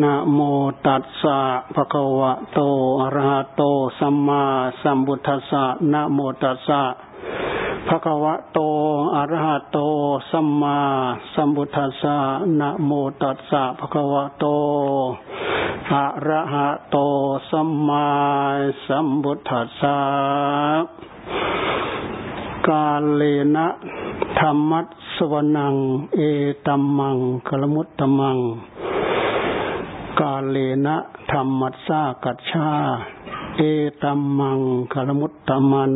นะโมตัสสะภะคะวะโตอะระหะโตสัมมาสัมพุทธัสสะนะโมตัสสะภะคะวะโตอะระหะโตสัมมาสัมพุทธัสสะนะโมตัสสะภะคะวะโตอะระหะโตสัมมาสัมพุทธัสสะกาเลนะธรรมัสวนัง เอตัมมังกลมุตตมัง กาเลนะธรรมัสสากัจฉาเอตัมมังกลมุตตมัน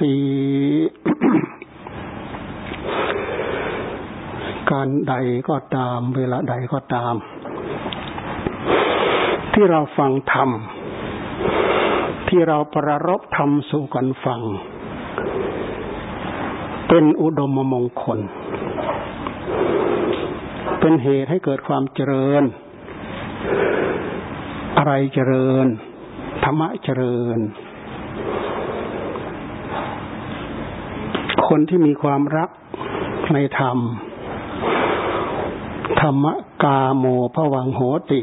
ตีการใดก็ตาม เวลาใดก็ตาม ที่เราฟังธรรม ที่เราประรบธรรมสู่กันฟัง เป็นอุดมมงคล เป็นเหตุให้เกิดความเจริญ อะไรเจริญ ธรรมะเจริญ คนที่มีความรักในธรรม ธรรมกาโมภวังโหติ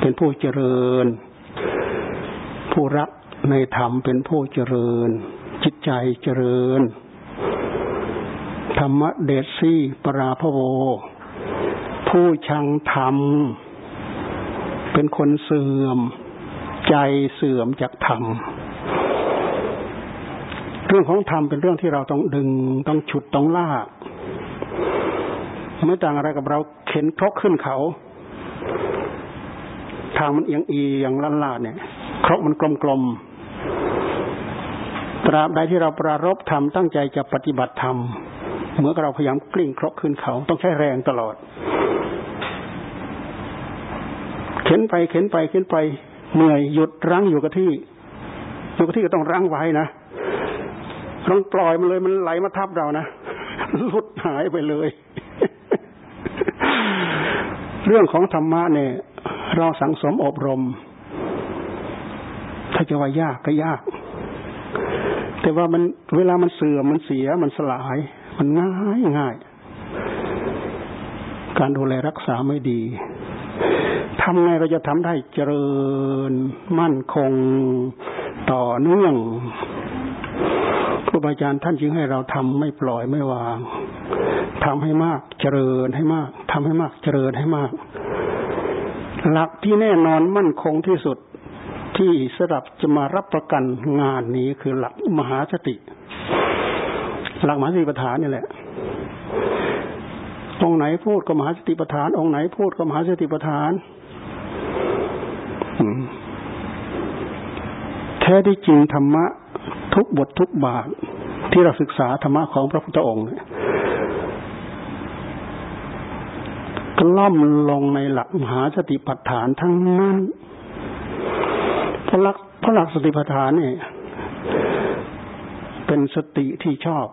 เป็นผู้เจริญ ผู้รักในธรรมเป็นผู้เจริญ จิตใจเจริญ ธรรมเดชซี่ปราพโว ผู้ชังธรรม เป็นคนเสื่อม ใจเสื่อมจากธรรมเรื่องของธรรมเป็นเรื่องที่เราต้องดึงต้องฉุดต้องลากไม่ต่างอะไรกับเราเข็นครกขึ้นเขา ทางมันเอียงเอียงลันลาดเนี่ยครกมันกลมกลมตราบใดที่เราปรารบธรรมตั้งใจจะปฏิบัติธรรมเมื่อเราพยายามกลิ้งครกขึ้นเขา ต้องใช้แรงตลอด ข็นไปเข็นไปเข็นไปเหนื่อยหยุดรั้งอยู่กับที่ อยู่กับที่ก็ต้องรั้งไว้นะต้องปล่อยมันเลยมันไหลมาทับเรานะหลุดหายไปเลย เรื่องของธรรมะเนี่ย เราสังสมอบรม ถ้าจะว่ายากก็ยาก แต่ว่ามันเวลามันเสื่อมมันเสียมันสลาย มันง่ายง่าย การดูแลรักษาไม่ดี ทำไงเราจะทำได้เจริญ มั่นคงต่อเนื่องครูบาอาจารย์ท่านจึงให้เราทำไม่ปล่อยไม่วางทำให้มากเจริญให้มากทำให้มากเจริญให้มาก หลักที่แน่นอนมั่นคงที่สุดที่สำหรับจะมารับประกันงานนี้คือหลักมหาสติ หลักมหาสติปัฏฐานนี่แหละ องไหนพูดก็มหาสติปัฏฐาน องไหนพูดก็มหาสติปัฏฐานแท้ที่จริงธรรมะทุกบททุกบาทที่เราศึกษาธรรมะของพระพุทธองค์กล่อมลงในหลักมหาสติปัฏฐานทั้งนั้นพระหลักพระหลักสติปัฏฐานเนี่ยเป็นสติที่ชอบ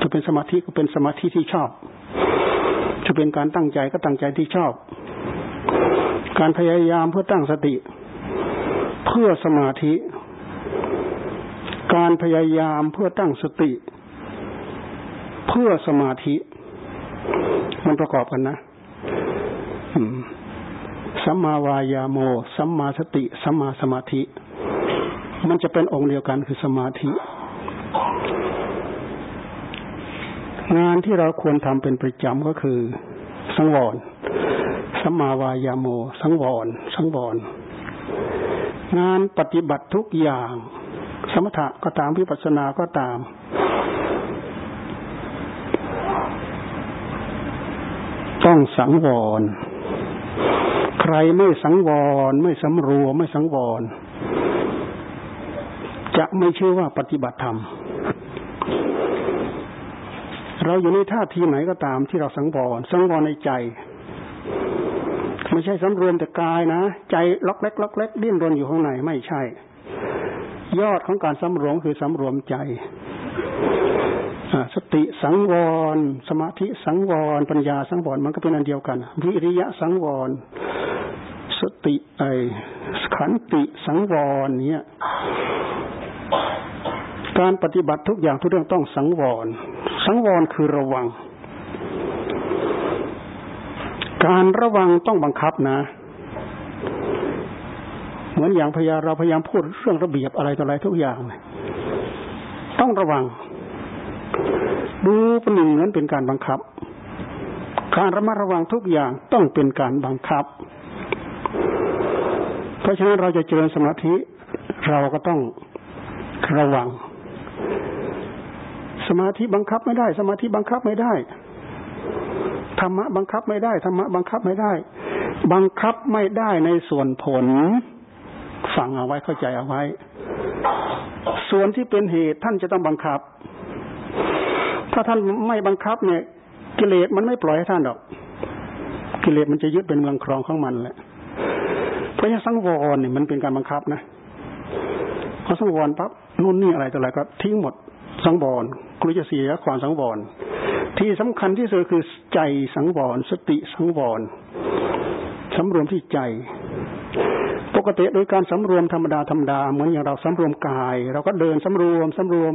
จะเป็นสมาธิก็เป็นสมาธิที่ชอบ จะเป็นการตั้งใจก็ตั้งใจที่ชอบ การพยายามเพื่อตั้งสติ เพื่อสมาธิ การพยายามเพื่อตั้งสติ เพื่อสมาธิ มันประกอบกันนะสัมมาวายาโม สัมมาสติ สัมมาสมาธิ มันจะเป็นองค์เดียวกันคือสมาธิ งานที่เราควรทำเป็นประจำก็คือ สังวรสัมมาวายาโม สังวรสังวรงานปฏิบัติทุกอย่าง สมถะก็ตามวิปัสสนาก็ตาม ต้องสังวร ใครไม่สังวร ไม่สำรวมไม่สังวร จะไม่เชื่อว่าปฏิบัติธรรม เราอยู่ในท่าทีไหนก็ตามที่เราสังวรสังวรในใจ ไม่ใช่สำรวมแต่กายนะ ใจล็อกเล็กล็อกเล็กดิ้นรนอยู่ข้างในไม่ใช่ ยอดของการสำรวมคือสำรวมใจสติสังวร สมาธิสังวร ปัญญาสังวรมันก็เป็นอันเดียวกัน วิริยะสังวร สติไอขันติสังวรเนี่ยการปฏิบัติทุกอย่างทุกเรื่องต้องสังวร สังวรคือระวัง การระวังต้องบังคับนะ เหมือนอย่างพยาเราพยายามพูดเรื่องระเบียบอะไรต่ออะไรทุกอย่างต้องระวัง ดูประหนึ่งนั้นเป็นการบังคับ การระมัดระวังทุกอย่างต้องเป็นการบังคับ เพราะฉะนั้นเราจะเจริญสมาธิเราก็ต้องระวัง สมาธิบังคับไม่ได้ สมาธิบังคับไม่ได้ธรรมะบังคับไม่ได้ธรรมะบังคับไม่ได้ บังคับไม่ได้ในส่วนผลฟังเอาไว้เข้าใจเอาไว้ ส่วนที่เป็นเหตุท่านจะต้องบังคับ ถ้าท่านไม่บังคับเนี่ย กิเลสมันไม่ปล่อยให้ท่านหรอก กิเลสมันจะยึดเป็นเมืองครองของมันแหละเพราะฉะนั้นสังวรเนี่ยมันเป็นการบังคับนะพอสังวรปั๊บนู่นนี่อะไรต่ออะไรก็ทิ้งหมด สังวรกลัวจะเสียความสังวรที่สำคัญที่สุดคือใจสังวรสติสังวรสำรวมที่ใจ ปกติโดยการสำรวมธรรมดาธรรมดาเหมือนอย่างเราสำรวมกาย เราก็เดินสำรวมสำรวม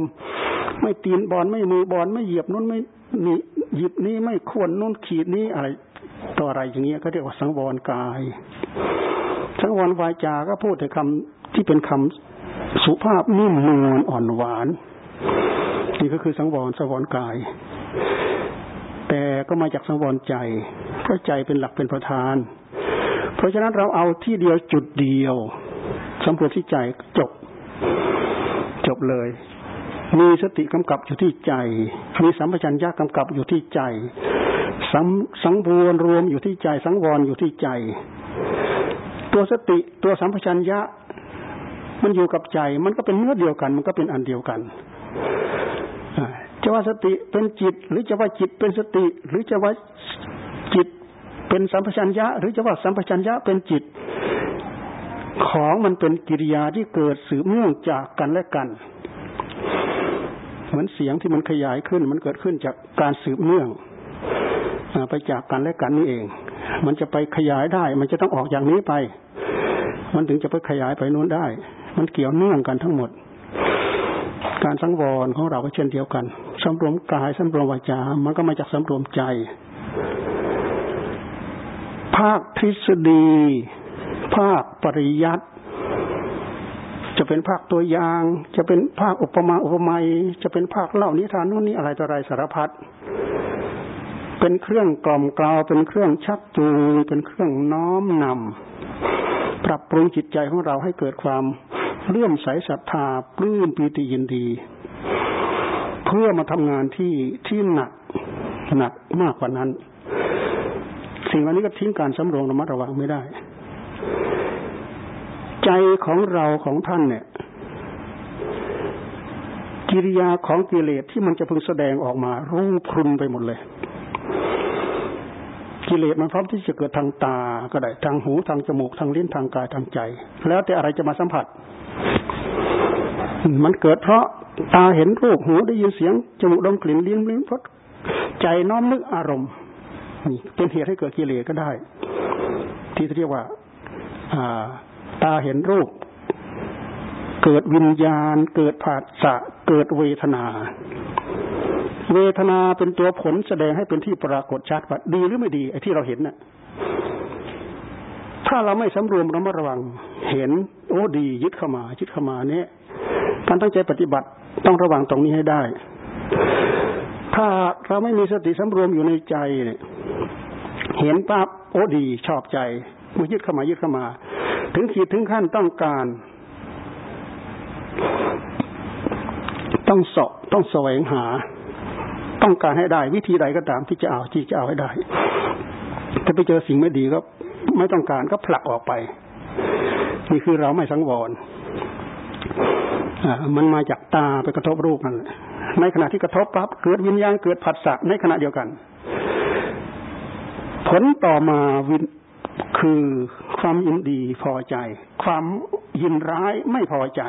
ไม่ตีนบอลไม่มือบอลไม่เหยียบนู้นไม่นี่หยิบนี้ไม่ควรนู้นขีดนี้อะไรต่ออะไรอย่างเงี้ยก็เรียกว่าสังวรกาย สังวรวาจาก็พูดแต่คำที่เป็นคำสุภาพนิ่มนวลอ่อนหวาน นี่ก็คือสังวรสังวรกาย แต่ก็มาจากสังวรใจเพราะใจเป็นหลักเป็นประธาน เพราะฉะนั้นเราเอาที่เดียวจุดเดียวสำรวจที่ใจจบ จบเลย มีสติกำกับอยู่ที่ใจ มีสัมปชัญญะกำกับอยู่ที่ใจสังสังวรรวมอยู่ที่ใจ สังวรอยู่ที่ใจ ตัวสติตัวสัมปชัญญะ มันอยู่กับใจ มันก็เป็นเนื้อเดียวกัน มันก็เป็นอันเดียวกัน จะว่าสติเป็นจิต หรือจะว่าจิตเป็นสติ หรือจะว่าจิตเป็นสัมปชัญญะ หรือจะว่าสัมปชัญญะเป็นจิต ของมันเป็นกิริยาที่เกิดสืบเนื่องจากกันและกัน เหมือนเสียงที่มันขยายขึ้น มันเกิดขึ้นจากการสืบเนื่องไปจากกันและกันนี่เอง มันจะไปขยายได้ มันจะต้องออกอย่างนี้ไป มันถึงจะไปขยายไปนู้นได้ มันเกี่ยวเนื่องกันทั้งหมด การสังวรของเราก็เช่นเดียวกัน สำรวมกายสำรวมวาจา มันก็มาจากสำรวมใจ ภาคทฤษฎี ภาคปริยัติจะเป็นภาคตัวอย่าง จะเป็นภาคอุปมาอุปไมยจะเป็นภาคเล่านิทานนู่นนี่อะไรต่ออะไรสารพัดเป็นเครื่องกล่อมกล่าวเป็นเครื่องชักจูงเป็นเครื่องน้อมนำปรับปรุงจิตใจของเราให้เกิดความเลื่อมใสศรัทธาปลื้มปีติยินดี พื่อมาทำงานที่ที่หนักหนักมากกว่านั้น สิ่งเหล่านี้ก็ทิ้งการสำรวมระมัดระวังไม่ได้ ใจของเราของท่านเนี่ย กิริยาของกิเลสที่มันจะพึงแสดงออกมารูพรุนไปหมดเลย กิเลสมันพร้อมที่จะเกิดทางตาก็ได้ทางหูทางจมูกทางลิ้นทางกายทางใจ แล้วแต่อะไรจะมาสัมผัส มันเกิดเพราะตาเห็นรูปหูได้ยินเสียงจมูกดมกลิ่นลิ้นลิ้นรสใจน้อมนึกอารมณ์นี่เป็นเหตุให้เกิดกิเลสก็ได้ ที่เรียกว่าตาเห็นรูป เกิดวิญญาณ เกิดผาสะเกิดเวทนา เวทนาเป็นตัวผลแสดงให้เป็นที่ปรากฏชัดว่าดีหรือไม่ดีไอ้ที่เราเห็นน่ะ ถ้าเราไม่สำรวมระมัดระวัง เห็น โอ้ดี ยึดเข้ามายึดเข้ามาเนี่ย การตั้งใจปฏิบัติต้องระวังตรงนี้ให้ได้ ถ้าเราไม่มีสติสำรวมอยู่ในใจเนี่ยเห็นปั๊บโอ้ดีชอบใจมันยึดเข้ามายึดเข้ามา ถึงขีดถึงขั้นต้องการ ต้องสอบต้องแสวงหา ต้องการให้ได้ วิธีใดก็ตามที่จะเอาที่จะเอาให้ได้ถ้าไปเจอสิ่งไม่ดีก็ไม่ต้องการก็ผลักออกไป นี่คือเราไม่สังวร มันมาจากตาไปกระทบรูปนั่นแหละในขณะที่กระทบปั๊บเกิดวิญญาณเกิดผัสสะในขณะเดียวกัน ผลต่อมาวิคือความยินดีพอใจ ความยินร้ายไม่พอใจ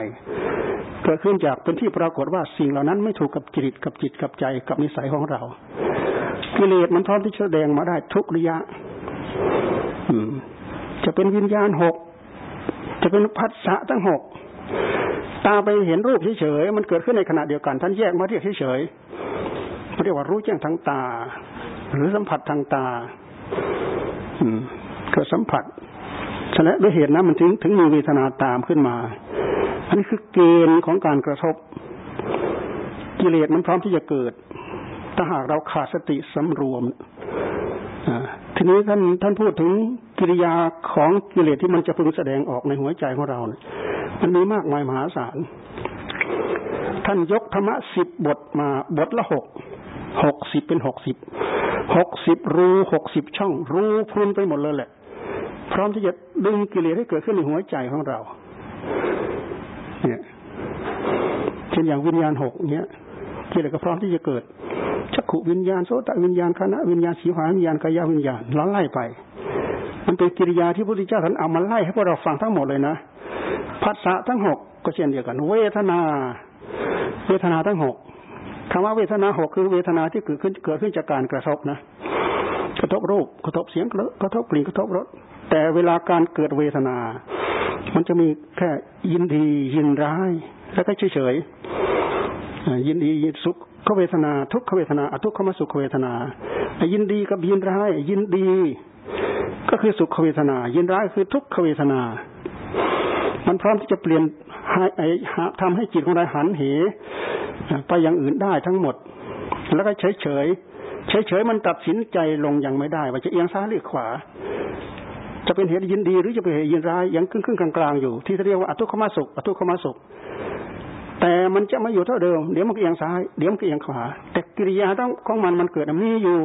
เกิดขึ้นจากเป็นที่ปรากฏว่าสิ่งเหล่านั้นไม่ถูกกับจิตกับจิตกับใจกับนิสัยของเรากิเลสมันพร้อมที่จะแสดงมาได้ทุกระยะจะเป็นวิญญาณหกจะเป็นพัสสะทั้งหก ตาไปเห็นรูปเฉยๆมันเกิดขึ้นในขณะเดียวกัน ท่านแยกมาเรียกเฉยๆเรียกว่ารู้แจ้งทางตา หรือสัมผัสทางตา อืมเกิดสัมผัสฉะนั้นด้วยเหตุนั้นมันถึงถึงมีเวทนาตามขึ้นมา อันนี้คือเกณฑ์ของการกระทบ กิเลสมันพร้อมที่จะเกิด ถ้าหากเราขาดสติสำรวมทีนี้ท่านท่านพูดถึงกิริยาของกิเลสที่มันจะพึงแสดงออกในหัวใจของเราเนี่ย มันมีมากมายมหาศาล ท่านยกธรรมะสิบบทมาบทละหกหกสิบเป็นหกสิบหกสิบรูหกสิบช่อง รูพุนไปหมดเลยแหละ พร้อมที่จะดึงกิเลสให้เกิดขึ้นในหัวใจของเรา เนี่ยเช่นอย่างวิญญาณหกเนี้ยกิเลสก็พร้อมที่จะเกิดจักขุวิญญาณโสตวิญญาณคณะวิญญาณสีหาวิญญาณกายวิญญาณล้อไล่ไป มันเป็นกิริยาที่พระพุทธเจ้าท่านเอามาไล่ให้พวกเราฟังทั้งหมดเลยนะ ภาษาทั้งหกก็เช่นเดียวกัน เวทนา เวทนาทั้งหกคำว่าเวทนาหกคือเวทนาที่เกิดขึ้นเกิดขึ้นจากการกระทบนะ กระทบรูปกระทบเสียงกระทบกลิ่นกระทบรสแต่เวลาการเกิดเวทนา มันจะมีแค่ยินดียินร้าย แล้วก็เฉยๆยินดียินสุขเวทนา ทุกขเวทนาอทุกขมสุขเวทนา ยินดีกับยินร้าย ยินดี ก็คือสุขเวทนา ยินร้ายคือทุกขเวทนา มันพร้อมที่จะเปลี่ยนให้ทำให้จิตของเราหันเหไปอย่างอื่นได้ทั้งหมด แล้วก็เฉยเฉยเฉยเฉยมันตัดสินใจลงยังไม่ได้ ว่าจะเอียงซ้ายหรือขวา จะเป็นเหตุยินดีหรือจะเป็นเหตุยินร้ายยังครึ่งครึ่งกลางๆอยู่ที่เรียกว่าอทุขมาสุขอทุขมาสุข แต่มันจะไม่อยู่เท่าเดิมเดี๋ยวมันเอียงซ้ายเดี๋ยวมันก็เอียงขวาแต่กิริยาต้องของมันมันเกิดมีอยู่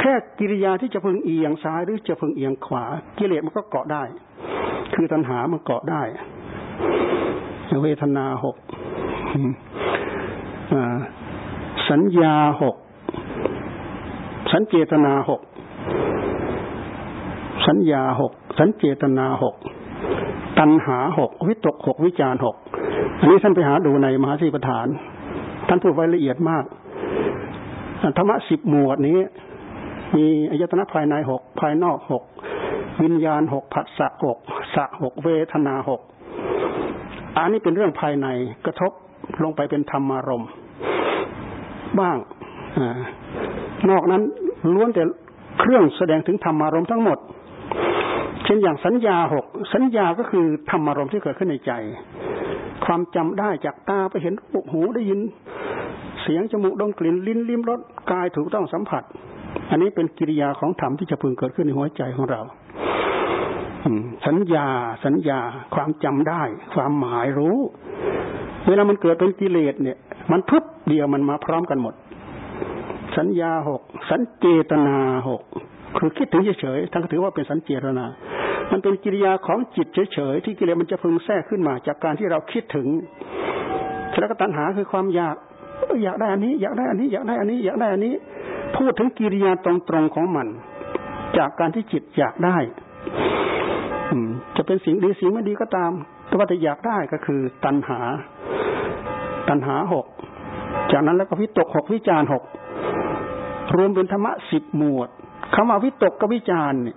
แค่กิริยาที่จะพึงเอียงซ้ายหรือจะพึงเอียงขวา กิเลสมันก็เกาะได้ คือตัณหามันเกาะได้เวทนาหกสัญญาหกสัญเจตนาหกสัญญาหกสัญเจตนาหกตัณหาหกวิตกหกวิจารหกอันนี้ท่านไปหาดูในมหาสีประฐาน ท่านพูดไว้ละเอียดมากธรรมะสิบหมวดนี้ มีอายตนะภายในหกภายนอกหกวิญญาณหกผัสสะหกสะหกเวทนาหกอันนี้เป็นเรื่องภายในกระทบลงไปเป็นธรรมารมณ์บ้างอนอกนั้นล้วนแต่เครื่องแสดงถึงธรรมารมณ์ทั้งหมด เช่นอย่างสัญญาหกสัญญาก็คือธรรมารมณ์ที่เกิดขึ้นในใจ ความจำได้จากตาไปเห็นหูได้ยิน เสียงจมูกดมกลิ่นลิ้นลิ้มรสกายถูกต้องสัมผัส นนี้เป็นกิริยาของธรรมที่จะพึงเกิดขึ้นในหัวใจของเราสัญญา สัญญา ความจำได้ ความหมายรู้ เวลามันเกิดเป็นกิเลสเนี่ย มันพึบเดียวมันมาพร้อมกันหมด สัญญาหก สัญเจตนาหก คือคิดถึงเฉยๆท่านก็ถือว่าเป็นสัญเจตนา มันเป็นกิริยาของจิตเฉยๆที่กิเลสมันจะพึงแทรกขึ้นมา จากการที่เราคิดถึง แล้วก็ตัณหาคือความอยาก อยากได้อันนี้ อยากได้อันนี้ อยากได้อันนี้ อยากได้อันนี้ พูดถึงกิริยาตรงๆของมัน จากการที่จิตอยากได้ อืม จะเป็นสิ่งดีสิ่งไม่ดีก็ตาม แต่ว่าแต่อยากได้ก็คือ ตัณหา ตัณหาหก จากนั้นแล้วก็วิตกหกวิจารหกรวมเป็นธรรมะสิบหมวดคำว่าวิตกกับวิจารเนี่ย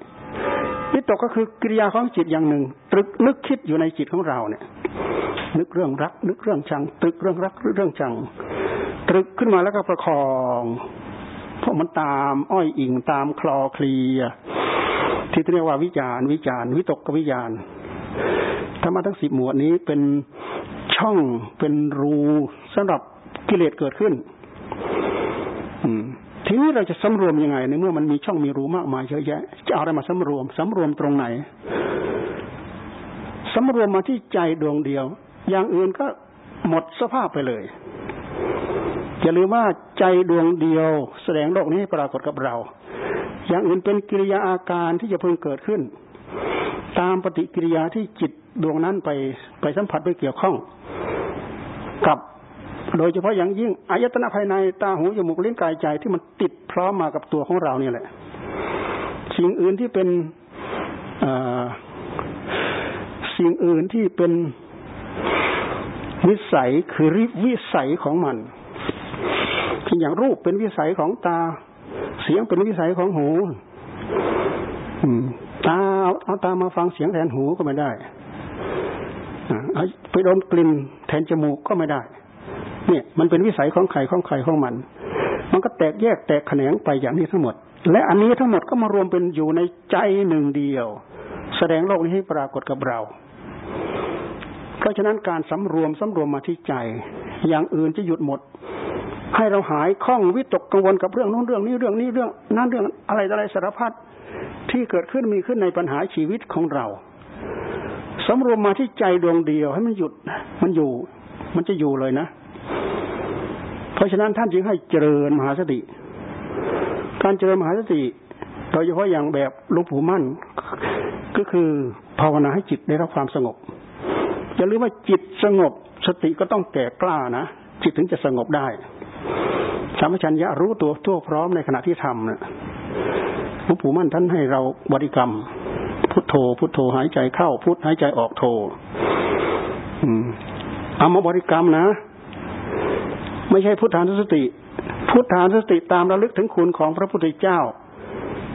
วิตกก็คือกิริยาของจิตอย่างหนึ่ง ตรึกนึกคิดอยู่ในจิตของเราเนี่ย นึกเรื่องรัก นึกเรื่องชัง ตรึกเรื่องรักเรื่องชัง ตรึกขึ้นมาแล้วก็ประคอง เพราะมันตามอ้อยอิงตามคลอเคลียที่เรียกว่าวิจารวิจารวิตกกวิจารธรรมะทั้งสิบหมวดนี้เป็นช่องเป็นรูสำหรับกิเลสเกิดขึ้น อืมทีนี้เราจะสำรวมยังไงในเมื่อมันมีช่องมีรูมากมายเยอะแยะ จะเอาอะไรมาสำรวมสำรวมตรงไหนสำรวมมาที่ใจดวงเดียว อย่างอื่นก็หมดสภาพไปเลย อย่าลืมว่าใจดวงเดียว แสดงโลกนี้ปรากฏกับเรา อย่างอื่นเป็นกิริยาอาการที่จะเพิ่งเกิดขึ้น ตามปฏิกิริยาที่จิตดวงนั้นไปไปสัมผัสไปเกี่ยวข้อง กับโดยเฉพาะอย่างยิ่งอายตนะภายในตาหูจมูกลิ้นกายใจที่มันติดพร้อมมากับตัวของเราเนี่ยแหละสิ่งอื่นที่เป็นสิ่งอื่นที่เป็นวิสัยคือริวิสัยของมัน อย่างรูปเป็นวิสัยของตา เสียงเป็นวิสัยของหูตาเอาตามาฟังเสียงแทนหูก็ไม่ได้ไปดมกลิ่นแทนจมูกก็ไม่ได้ เนี่ย มันเป็นวิสัยของใครของใครของมัน มันก็แตกแยกแตกแขนงไปอย่างนี้ทั้งหมด และอันนี้ทั้งหมดก็มารวมเป็นอยู่ในใจหนึ่งเดียว แสดงโลกนี้ให้ปรากฏกับเรา เพราะฉะนั้นการสำรวมสำรวมมาที่ใจ อย่างอื่นจะหยุดหมด ให้เราหายคล่องวิตกกังวลกับเรื่องนู้นเรื่องนี้เรื่องนี้เรื่องนั้นเรื่องอะไรอะไรสารพัดที่เกิดขึ้นมีขึ้นในปัญหาชีวิตของเราสำรวมมาที่ใจดวงเดียวให้มันหยุดมันอยู่ มันจะอยู่เลยนะ เพราะฉะนั้นท่านจึงให้เจริญมหาสติ การเจริญมหาสติโดยเฉพาะอย่างแบบลุงปู่มั่น ก็คือภาวนาให้จิตได้รับความสงบอย่าลืมว่าจิตสงบสติก็ต้องแก่กล้านะจิตถึงจะสงบได้ สามัญญะรู้ตัวทั่วพร้อมในขณะที่ทำนะหลวงปู่มั่นท่านให้เราบริกรรม พุทโธ พุทโธหายใจเข้า พุทหายใจออกโธอืมเอามาบริกรรมนะ ไม่ใช่พุทธานุสติ พุทธานุสติตามระลึกถึงคุณของพระพุทธเจ้า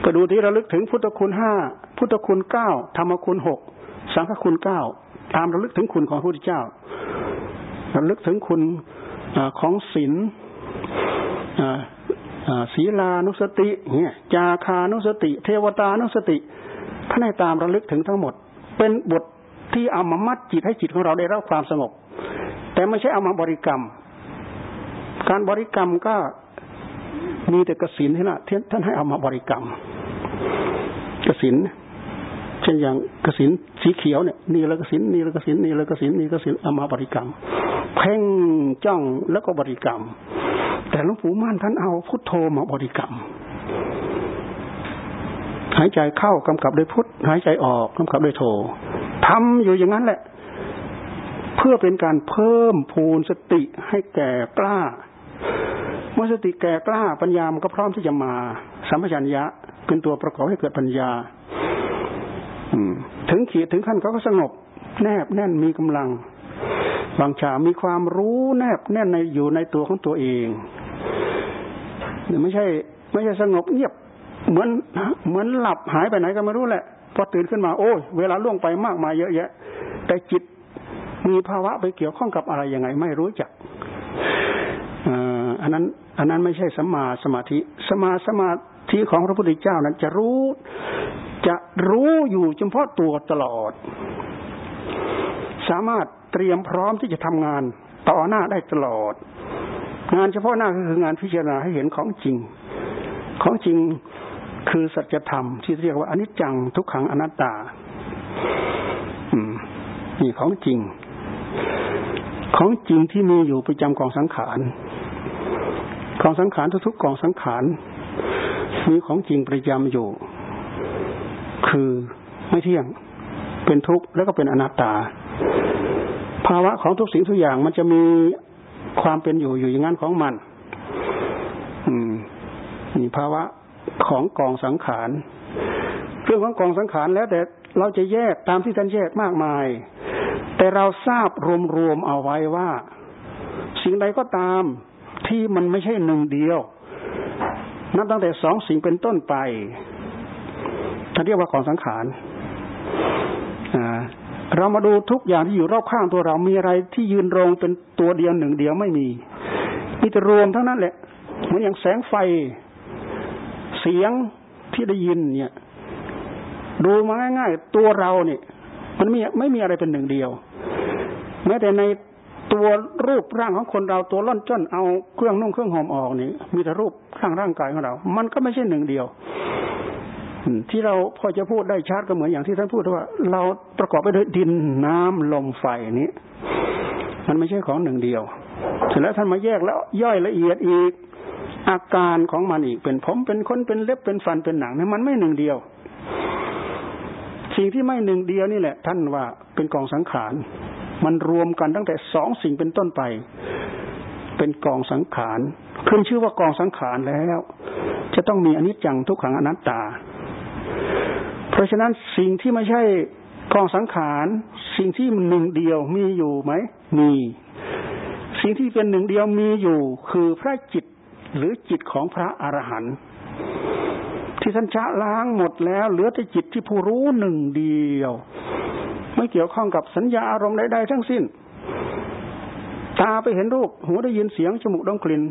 ก็ดูที่ระลึกถึงพุทธคุณห้าพุทธคุณเก้าธรรมคุณหกสังฆคุณเก้าตามระลึกถึงคุณของพระพุทธเจ้าระลึกถึงคุณอของศีล ศีลานุสติเนี่ยจาคานุสติ เทวตานุสติท่านให้ตามระลึกถึงทั้งหมด เป็นบทที่เอามามัดจิตให้จิตของเราได้รับความสงบ แต่ไม่ใช่เอามาบริกรรม การบริกรรมก็มีแต่กสินที่ละท่านให้เอามาบริกรรมกสินเช่นอย่างกสินสีเขียวเนี่ยนี่ล้วกสินนี่ล้วกสินนี่ล้วกสินนี่กสินเอามาบริกรรม เพ่งจ้องแล้วก็บริกรรม แต่หลวงปู่ม่านท่านเอาพุทโธมาบริกรรม หายใจเข้ากำกับด้วยพุทหายใจออกกำกับด้วยโธทำอยู่อย่างนั้นแหละ เพื่อเป็นการเพิ่มพูนสติให้แก่กล้า เมื่อสติแก่กล้าปัญญามันก็พร้อมที่จะมา สัมปชัญญะเป็นตัวประกอบให้เกิดปัญญาถึงขีดถึงขั้นเขาก็สงบ แนบแน่นมีกำลังบางฉามีความรู้แนบแน่นในอยู่ในตัวของตัวเอง ไม่ใช่ ไม่ใช่สงบเงียบ เหมือนเหมือนหลับหายไปไหนก็ไม่รู้แหละ พอตื่นขึ้นมาโอ้ยเวลาล่วงไปมากมายเยอะแยะ แต่จิตมีภาวะไปเกี่ยวข้องกับอะไรยังไง ไม่รู้จักอันนั้น อันนั้นไม่ใช่สมาสมาธิ สมาสมาธิของพระพุทธเจ้านั้นจะรู้ จะรู้อยู่เฉพาะตัวตลอด สามารถเตรียมพร้อมที่จะทำงานต่อหน้าได้ตลอด งานเฉพาะหน้าก็คืองานพิจารณาให้เห็นของจริง ของจริงคือสัจธรรมที่เรียกว่าอนิจจังทุกขังอนัตตาอืมนี่ของจริง ของจริงที่มีอยู่ประจำกองสังขารกองสังขารทุกๆกองสังขารมีของจริงประจำอยู่ คือไม่เที่ยงเป็นทุกข์แล้วก็เป็นอนัตตา ภาวะของทุกสิ่งทุกอย่างมันจะมี ความเป็นอยู่อยู่อย่างนั้นของมัน อืมนี่ภาวะของกองสังขารเรื่องของกองสังขารแล้วแต่เราจะแยกตามที่ท่านแยกมากมาย แต่เราทราบรวมๆเอาไว้ว่า สิ่งใดก็ตามที่มันไม่ใช่หนึ่งเดียว นับตั้งแต่สองสิ่งเป็นต้นไปท่านเรียกว่าของสังขาร เรามาดูทุกอย่างที่อยู่รอบข้างตัวเรามีอะไรที่ยืนรงเป็นตัวเดียวหนึ่งเดียวไม่มีมีแต่รวมทั้งนั้นแหละเหมือนอย่างแสงไฟ เสียงที่ได้ยินเนี่ย ดูมาง่าย ๆ ตัวเราเนี่ย มันไม่ไม่มีอะไรเป็นหนึ่งเดียว แม้แต่ในตัวรูปร่างของคนเราตัวล่อนจ้นเอาเครื่องนุ่งเครื่องห่มออกนี่มีแต่รูปร่างร่างกายของเรา มันก็ไม่ใช่หนึ่งเดียว ที่เราพอจะพูดได้ชัดก็เหมือนอย่างที่ท่านพูดว่า เราประกอบไปด้วยดินน้ำลมไฟนี้ มันไม่ใช่ของหนึ่งเดียวเสร็จแล้วท่านมาแยกแล้วย่อยละเอียดอีก อาการของมันอีกเป็นผมเป็นคนเป็นเล็บเป็นฟันเป็นหนังเนี่ยมันไม่หนึ่งเดียว สิ่งที่ไม่หนึ่งเดียวนี่แหละ ท่านว่าเป็นกองสังขารมันรวมกันตั้งแต่สองสิ่งเป็นต้นไป เป็นกองสังขารขึ้นชื่อว่ากองสังขารแล้ว จะต้องมีอนิจจังทุกขังอนัตตา เพราะฉะนั้นสิ่งที่ไม่ใช่กองสังขารสิ่งที่หนึ่งเดียวมีอยู่ไหมมี สิ่งที่เป็นหนึ่งเดียวมีอยู่ คือพระจิตหรือจิตของพระอรหันต์ที่ท่านชะล้างหมดแล้ว เหลือแต่จิตที่ผู้รู้หนึ่งเดียว ไม่เกี่ยวข้องกับสัญญาอารมณ์ใดๆทั้งสิ้น ตาไปเห็นรูปหูได้ยินเสียงจมูกดมกลิ่น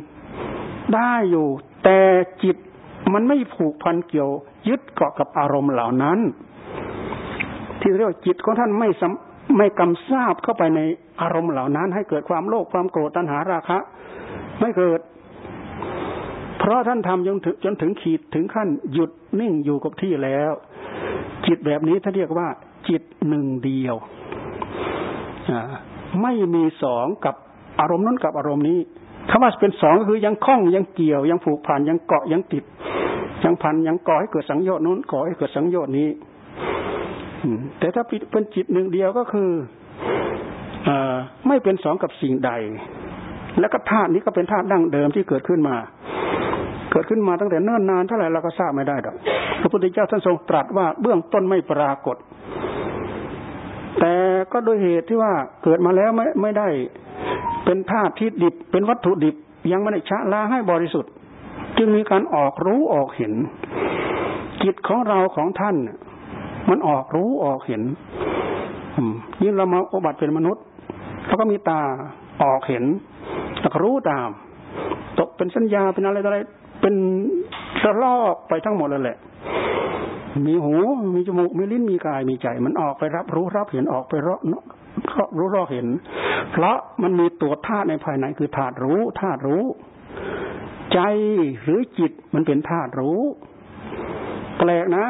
ได้อยู่ แต่จิต มันไม่ผูกพันเกี่ยว ยึดเกาะกับอารมณ์เหล่านั้น ที่เรียกว่าจิตของท่านไม่ไม่กำซาบเข้าไปในอารมณ์เหล่านั้น ให้เกิดความโลภความโกรธตัณหาราคะ ไม่เกิด เพราะท่านทำจนถึงจนถึงขีดถึงขั้นหยุดนิ่งอยู่กับที่แล้ว จิตแบบนี้ท่านเรียกว่า จิตหนึ่งเดียวไม่มีสองกับอารมณ์นั้นกับอารมณ์นี้ คำว่าเป็นสองก็คือยังคล้องยังเกี่ยวยังผูกพันยังเกาะยังติด ยังพันยังก่อให้เกิดสังโยชน์นู้นก่อให้เกิดสังโยชน์นี้แต่ถ้าเป็นจิตหนึ่งเดียวก็คืออไม่เป็นสองกับสิ่งใด แล้วก็ธาตุนี้ก็เป็นธาตุดั้งเดิมที่เกิดขึ้นมา เกิดขึ้นมาตั้งแต่เนิ่นนานเท่าไหร่เราก็ทราบไม่ได้ดอกพระพุทธเจ้าท่านทรงตรัสว่าเบื้องต้นไม่ปรากฏ แต่ก็โดยเหตุที่ว่าเกิดมาแล้วไม่ไม่ได้ เป็นธาตุที่ดิบเป็นวัตถุดิบยังไม่ได้ชะล้างให้บริสุทธิ์ จึงมีการออกรู้ออกเห็น จิตของเราของท่านมันออกรู้ออกเห็นยิ่งเรามาอบัติเป็นมนุษย์เราก็มีตาออกเห็นแล้วก็รู้ตาม ตกเป็นสัญญาเป็นอะไรอะไรเป็นระลอกไปทั้งหมดเลยแหละ มีหู มีจมูก มีลิ้น มีกาย มีใจ มันออกไปรับรู้รับเห็นออกไปรับ อะรู้รอเห็น เพราะมันมีตัวธาตุในภายในคือธาตุรู้ธาตุรู้ ใจหรือจิตมันเป็นธาตุรู้ แปลกนะ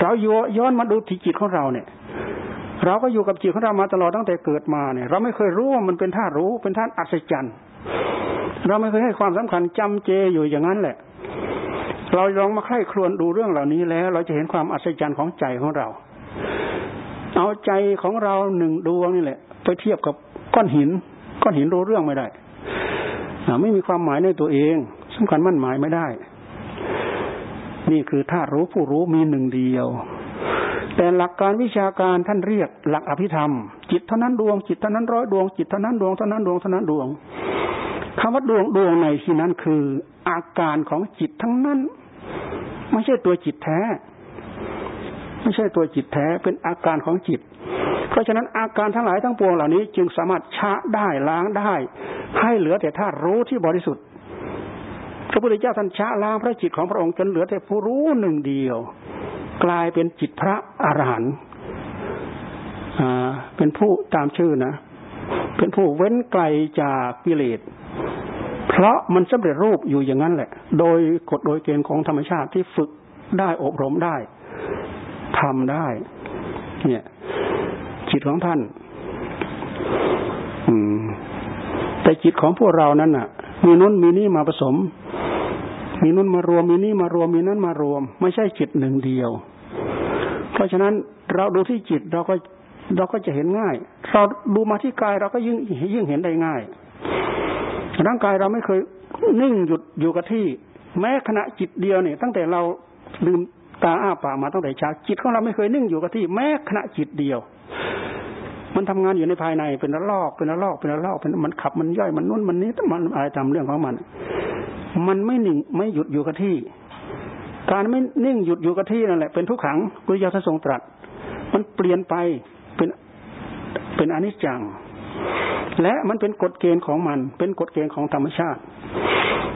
เราย้อนมาดูที่จิตของเราเนี่ยเราก็อยู่กับจิตของเรามาตลอดตั้งแต่เกิดมาเนี่ย เราไม่เคยรู้ว่ามันเป็นธาตุรู้เป็นธาตุอัศจรรย์เราไม่เคยให้ความสำคัญจำเจอยู่อย่างนั้นแหละ เราลองมาใคร่ครวญดูเรื่องเหล่านี้แล้ว เราจะเห็นความอัศจรรย์ของใจของเรา เอาใจของเราหนึ่งดวงนี่แหละ ไปเทียบกับก้อนหิน ก้อนหินรู้เรื่องไม่ได้ไม่มีความหมายในตัวเองสำคัญมั่นหมายไม่ได้ นี่คือธาตุรู้ผู้รู้มีหนึ่งเดียว แต่หลักการวิชาการท่านเรียก หลักอภิธรรม จิตเท่านั้นดวงจิตเท่านั้นร้อยดวงจิตเท่านั้นดวงเท่านั้นดวงเท่านั้นดวงคำว่าดวงดวงในที่นั้นคือ อาการของจิตทั้งนั้น ไม่ใช่ตัวจิตแท้ ไม่ใช่ตัวจิตแท้เป็นอาการของจิต เพราะฉะนั้นอาการทั้งหลายทั้งปวงเหล่านี้ จึงสามารถชะได้ล้างได้ ให้เหลือแต่ธาตุรู้ที่บริสุทธิ์พระพุทธเจ้าท่านชะล้างพระจิตของพระองค์จนเหลือแต่ผู้รู้หนึ่งเดียว กลายเป็นจิตพระอรหันต์เป็นผู้ตามชื่อนะ เป็นผู้เว้นไกลจากกิเลสเพราะมันสำเร็จรูปอยู่อย่างนั้นแหละ โดยกฎโดยเกณฑ์ของธรรมชาติที่ฝึกได้อบรมได้ ทำได้ เนี่ย จิตของท่าน อืม แต่จิตของพวกเรานั้นน่ะ มีน้นมีนี่มาผสม มีนู้นมารวม มีนี่มารวม มีนั้นมารวม ไม่ใช่จิตหนึ่งเดียว เพราะฉะนั้นเราดูที่จิตเราก็เราก็จะเห็นง่าย เราดูมาที่กายเราก็ยิ่งยิ่งเห็นได้ง่าย ร่างกายเราไม่เคยนิ่งหยุดอยู่กับที่ แม้ขณะจิตเดียวเนี่ย ตั้งแต่เราลืม ตาอ้าปากมาตั้งแต่เช้าจิตของเราไม่เคยนิ่งอยู่กับที่แม้ขณะจิตเดียว มันทำงานอยู่ในภายในเป็นระลอกเป็นระลอกเป็นระลอกเป็นมันขับมันย่อยมันนุ่นมันนี้มันอะไรทำเรื่องของมัน มันไม่นิ่งไม่หยุดอยู่กับที่ การไม่นิ่งหยุดอยู่กับที่นั่นแหละเป็นทุกขังพุทธเจ้าททรงตรัส มันเปลี่ยนไปเป็นเป็นอนิจจัง และมันเป็นกฎเกณฑ์ของมัน เป็นกฎเกณฑ์ของธรรมชาติ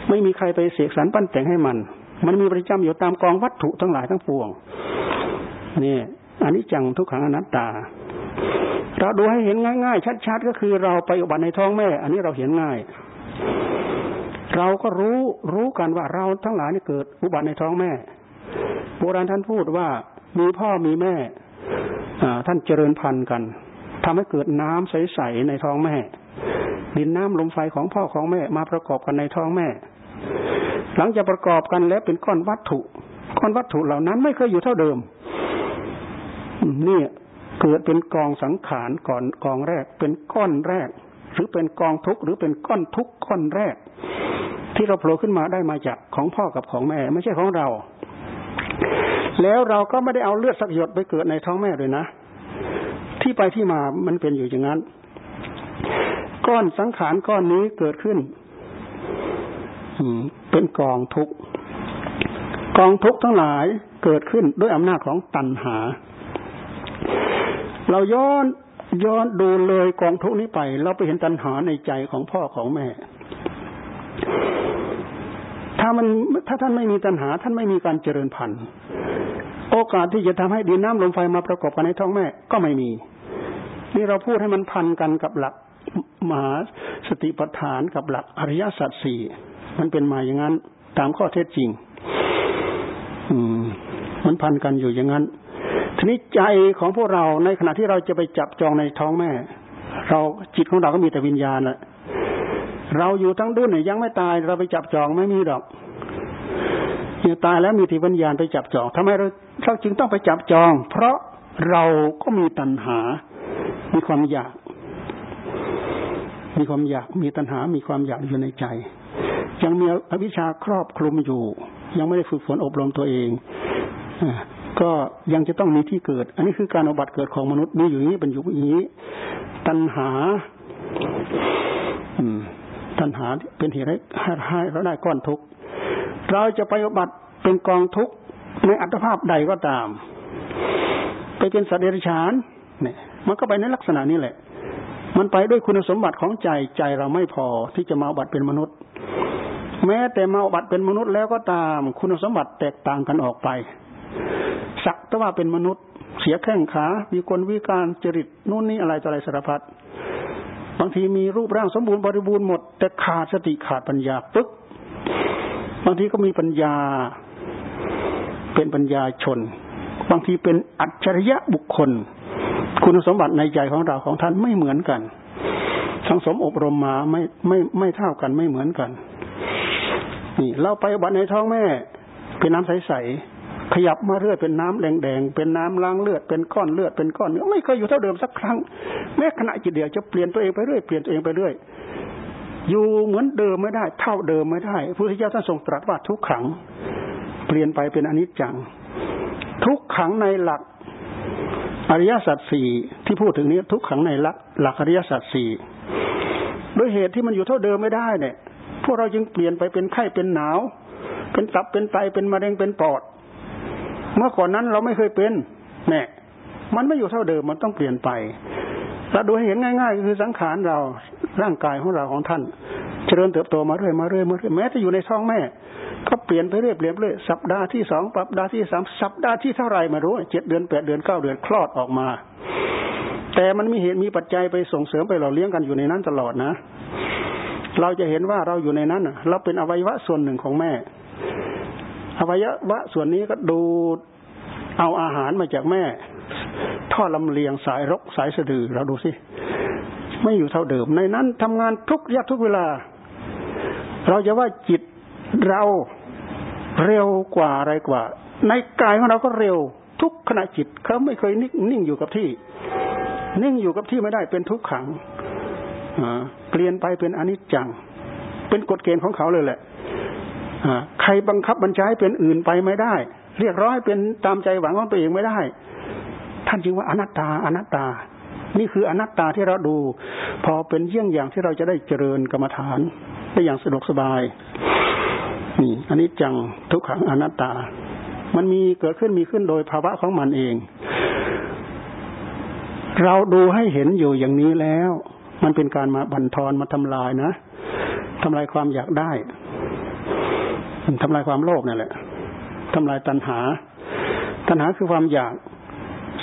ไม่มีใครไปเสกสรรปั้นแต่งให้มัน มันมีประจำอยู่ตามกองวัตถุทั้งหลายทั้งปวงนี่อันิจจังทุกขังอนัตตา เราดูให้เห็นง่ายๆ ชัดๆ ก็คือเราไปอุบัติในท้องแม่ อันนี้เราเห็นง่าย เราก็รู้รู้กันว่าเราทั้งหลายนี่เกิดอุบัติในท้องแม่โบราณท่านพูดว่ามีพ่อมีแม่ท่านเจริญพันธุ์กันทำให้เกิดน้ำใสๆในท้องแม่ดินน้ำลมไฟของพ่อของแม่มาประกอบกันในท้องแม่ หลังจากประกอบกันแล้วเป็นก้อนวัตถุ ก้อนวัตถุเหล่านั้นไม่เคยอยู่เท่าเดิมนี่เกิดเป็นกองสังขารก่อนกองแรก เป็นก้อนแรก หรือเป็นกองทุกหรือเป็นก้อนทุกก้อนแรก ที่เราโผล่ขึ้นมาได้มาจากของพ่อกับของแม่ ไม่ใช่ของเรา แล้วเราก็ไม่ได้เอาเลือดสักหยดไปเกิดในท้องแม่เลยนะ ที่ไปที่มามันเป็นอยู่อย่างนั้น ก้อนสังขารก้อนนี้เกิดขึ้น เป็นกองทุกกองทุกทั้งหลายเกิดขึ้นด้วยอำนาจของตัณหา เราย้อนย้อนดูเลยกองทุกนี้ไป เราไปเห็นตัณหาในใจของพ่อของแม่ ถ้ามันถ้าท่านไม่มีตัณหา ท่านไม่มีการเจริญพันธุ์โอกาสที่จะทำให้ดินน้ำลมไฟมาประกอบกันในท้องแม่ก็ไม่มี นี่เราพูดให้มันพันกันกับหลักมหาสติปัฏฐานกับหลักอริยสัจสี่ มันเป็นมาอย่างนั้น ตามข้อเท็จจริง อืม มันพันกันอยู่อย่างนั้น ทีนี้ใจของพวกเราในขณะที่เราจะไปจับจองในท้องแม่ เราจิตของเราก็มีแต่วิญญาณแหละเราอยู่ทั้งดุนเนี่ยยังไม่ตายเราไปจับจองไม่มีดอกอยู่ตายแล้วมีที่วิญญาณไปจับจองทำไมเราเราจึงต้องไปจับจอง เพราะเราก็มีตัณหา มีความอยาก มีความอยาก มีตัณหา มีความอยากอยู่ในใจ ยังมีอวิชชาครอบคลุมอยู่ ยังไม่ได้ฝึกฝนอบรมตัวเองก็ยังจะต้องมีที่เกิด อันนี้คือการอบัติเกิดของมนุษย์มีอยู่อย่างนี้เป็นอยู่อย่างนี้ ตัณหาตัณหาเป็นเหตุให้ให้เราได้ก้อนทุกข์เราจะไปอบัติเป็นกองทุกข์ในอัตภาพใดก็ตาม ไปเป็นสัตว์เดรัจฉานเนี่ย มันก็ไปในลักษณะนี้แหละ มันไปด้วยคุณสมบัติของใจใจเราไม่พอที่จะมาอบัติเป็นมนุษย์ แม้แต่มาบัติเป็นมนุษย์แล้วก็ตามคุณสมบัติแตกต่างกันออกไป สักแต่ว่าเป็นมนุษย์เสียแข้งขา มีคนวิการจริตนู่นนี่อะไรต่ออะไรสารพัดบางทีมีรูปร่างสมบูรณ์บริบูรณ์หมด แต่ขาดสติขาดปัญญาปึ๊กบางทีก็มีปัญญา เป็นปัญญาชน บางทีเป็นอัจฉริยะบุคคล คุณสมบัติในใจของเราของท่านไม่เหมือนกัน สังสมอบรมมาไม่ไม่ไม่เท่ากันไม่เหมือนกัน นี่เราไปบัตในท้องแม่ เป็นน้ำใสๆขยับมาเรื่อยเป็นน้ำแดงๆเป็นน้ำล้างเลือดเป็นก้อนเลือดเป็นก้อนเนื้อไม่เคยอยู่เท่าเดิมสักครั้ง แม้ขณะจิตเดียวจะเปลี่ยนตัวเองไปเรื่อยเปลี่ยนตัวเองไปเรื่อยอยู่เหมือนเดิมไม่ได้ เท่าเดิมไม่ได้พระพุทธเจ้าท่านทรงตรัสว่าทุกขัง เปลี่ยนไปเป็นอนิจจัง ทุกขังในหลักอริยสัจสี่ที่พูดถึงนี้ทุกขังในหลักหลักอริยสัจสี่ด้วยเหตุที่มันอยู่เท่าเดิมไม่ได้เนี่ย พวกเราจึงเปลี่ยนไปเป็นไข้เป็นหนาว เป็นตับเป็นไตเป็นมะเร็งเป็นปอด เมื่อก่อนนั้นเราไม่เคยเป็นแน่มันไม่อยู่เท่าเดิมมันต้องเปลี่ยนไปเราดูให้เห็นง่ายๆก็คือสังขารเราร่างกายของเราของท่าน เจริญเติบโตมาเรื่อยมาเรื่อยมาเรื่อยแม้จะอยู่ในท้องแม่ ก็เปลี่ยนไปเรื่อยเปลี่ยนเรื่อยสัปดาห์ที่สองสัปดาห์ที่สามสัปดาห์ที่เท่าไรไมารู้เจ็ดเดือนแปดเดือนเก้าเดือนคลอดออกมา แต่มันมีเหตุมีปัจจัยไปส่งเสริมไปหล่อเลี้ยงกันอยู่ในนั้นตลอดนะ เราจะเห็นว่าเราอยู่ในนั้นเราเป็นอวัยวะส่วนหนึ่งของแม่ อวัยวะส่วนนี้ก็ดูเอาอาหารมาจากแม่ ท่อลำเลียงสายรกสายสะดือ เราดูสิไม่อยู่เท่าเดิม ในนั้นทำงานทุกยักทุกเวลา เราจะว่าจิตเราเร็วกว่าอะไรกว่า ในกายของเราก็เร็ว ทุกขณะจิตเขาไม่เคยนิ่งนิ่งอยู่กับที่ นิ่งอยู่กับที่ไม่ได้เป็นทุกขัง เปลี่ยนไปเป็นอนิจจัง เป็นกฎเกณฑ์ของเขาเลยแหละใครบังคับบัญชาให้เป็นอื่นไปไม่ได้ เรียกร้องให้เป็นตามใจหวังของตัวเองไม่ได้ ท่านจึงว่าอนัตตาอนัตตา นี่คืออนัตตาที่เราดู พอเป็นเยี่ยงอย่างที่เราจะได้เจริญกรรมฐานได้อย่างสะดวกสบายนี่อันนี้จังทุกขังอนัตตา มันมีเกิดขึ้นมีขึ้นโดยภาวะของมันเอง เราดูให้เห็นอยู่อย่างนี้แล้ว มันเป็นการมาบั่นทอนมาทำลายนะทำลายความอยากได้ทำลายความโลภนี่แหละทำลายตัณหา ตัณหาคือความอยาก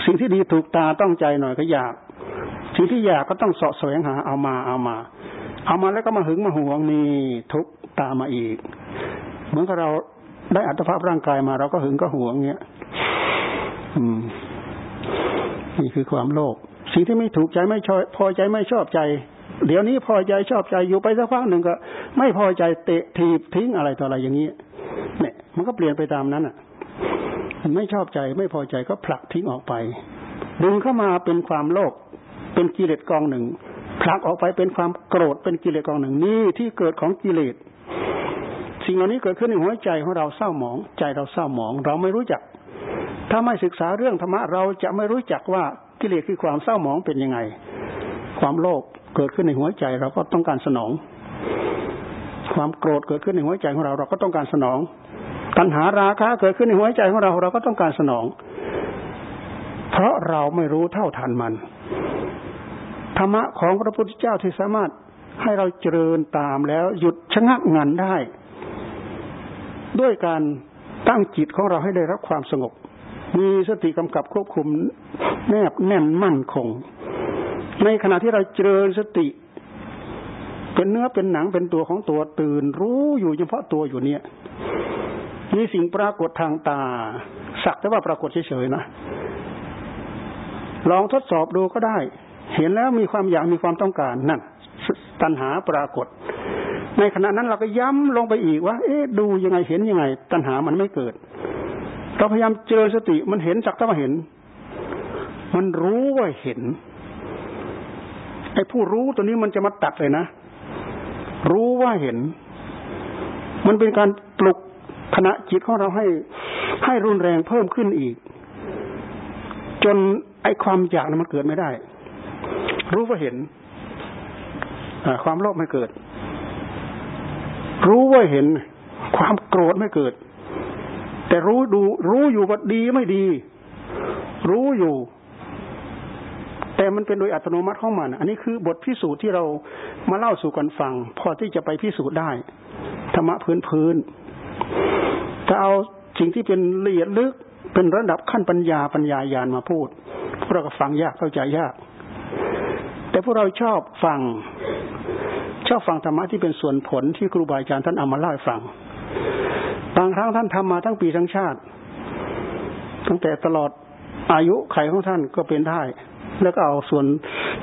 สิ่งที่ดีถูกตาต้องใจหน่อยก็อยาก สิ่งที่อยากก็ต้องเสาะแสวงหาเอามาเอามา เอามาแล้วก็มาหึงมาหวงนี่ทุกตามาอีก เหมือนกับเราได้อัตภาพร่างกายมาเราก็หึงก็หวงเงี้ยอืม นี่คือความโลภ สิ่งที่ไม่ถูกใจไม่ชอบพอใจไม่ชอบใจ เดี๋ยวนี้พอใจชอบใจอยู่ไปสักพักหนึ่งก็ ไม่พอใจเตะทีบทิ้งอะไรต่ออะไรอย่างนี้เนี่ย มันก็เปลี่ยนไปตามนั้นอะมันไม่ชอบใจไม่พอใจก็ผลักทิ้งออกไป ดึงเข้ามาเป็นความโลภเป็นกิเลสกองหนึ่งผลักออกไปเป็นความโกรธเป็นกิเลสกองหนึ่งนี่ที่เกิดของกิเลสสิ่งเหล่านี้เกิดขึ้นในหัวใจของเราเศร้าหมอง ใจเราเศร้าหมอง เราไม่รู้จัก ถ้าไม่ศึกษาเรื่องธรรมะเราจะไม่รู้จักว่า กิเลสคือความเศร้าหมองเป็นยังไง ความโลภเกิดขึ้นในหัวใจเราก็ต้องการสนอง ความโกรธเกิดขึ้นในหัวใจของเราเราก็ต้องการสนอง ตัณหาราคะเกิดขึ้นในหัวใจของเราเราก็ต้องการสนอง เพราะเราไม่รู้เท่าทันมันธรรมะของพระพุทธเจ้าที่สามารถให้เราเจริญตามแล้วหยุดชะงักงันได้ ด้วยการตั้งจิตของเราให้ได้รับความสงบ มีสติกำกับควบคุมแนบแน่นมั่นคง ในขณะที่เราเจริญสติ เป็นเนื้อเป็นหนังเป็นตัวของตัวตื่น รู้อยู่เฉพาะตัวอยู่เนี่ยมีสิ่งปรากฏทางตา สักแต่ว่าปรากฏเฉยๆนะลองทดสอบดูก็ได้ เห็นแล้วมีความอยากมีความต้องการนั่นตัณหาปรากฏ ในขณะนั้นเราก็ย้ำลงไปอีกว่า เอ๊ะดูยังไงเห็นยังไง ตัณหามันไม่เกิด เราพยายามเจอสติมันเห็นสักแต่ว่าเห็น มันรู้ว่าเห็นไอ้ผู้รู้ตัวนี้มันจะมาตัดเลยนะ รู้ว่าเห็น มันเป็นการปลุกขณะจิตของเราให้ให้รุนแรงเพิ่มขึ้นอีก จนไอ้ความอยากนั้นมันเกิดไม่ได้ รู้ว่าเห็นความโลภไม่เกิด รู้ว่าเห็น ความโกรธไม่เกิด แต่รู้ดู รู้อยู่ว่าดีไม่ดี รู้อยู่ แต่มันเป็นโดยอัตโนมัติของมัน อันนี้คือบทพิสูจน์ที่เรามาเล่าสู่กันฟัง พอที่จะไปพิสูจน์ได้ธรรมะพื้นพื้นถ้าเอาสิ่งที่เป็นละเอียดลึกเป็นระดับขั้นปัญญาปัญญายาณมาพูดพวกเราก็ฟังยากเข้าใจยาก แต่พวกเราชอบฟัง ชอบฟังธรรมะที่เป็นส่วนผลที่ครูบาอาจารย์ท่านเอามาเล่าให้ฟัง บางครั้งท่านทำมาทั้งปีทั้งชาติ ตั้งแต่ตลอดอายุไขของท่านก็เป็นได้ แล้วก็เอาส่วน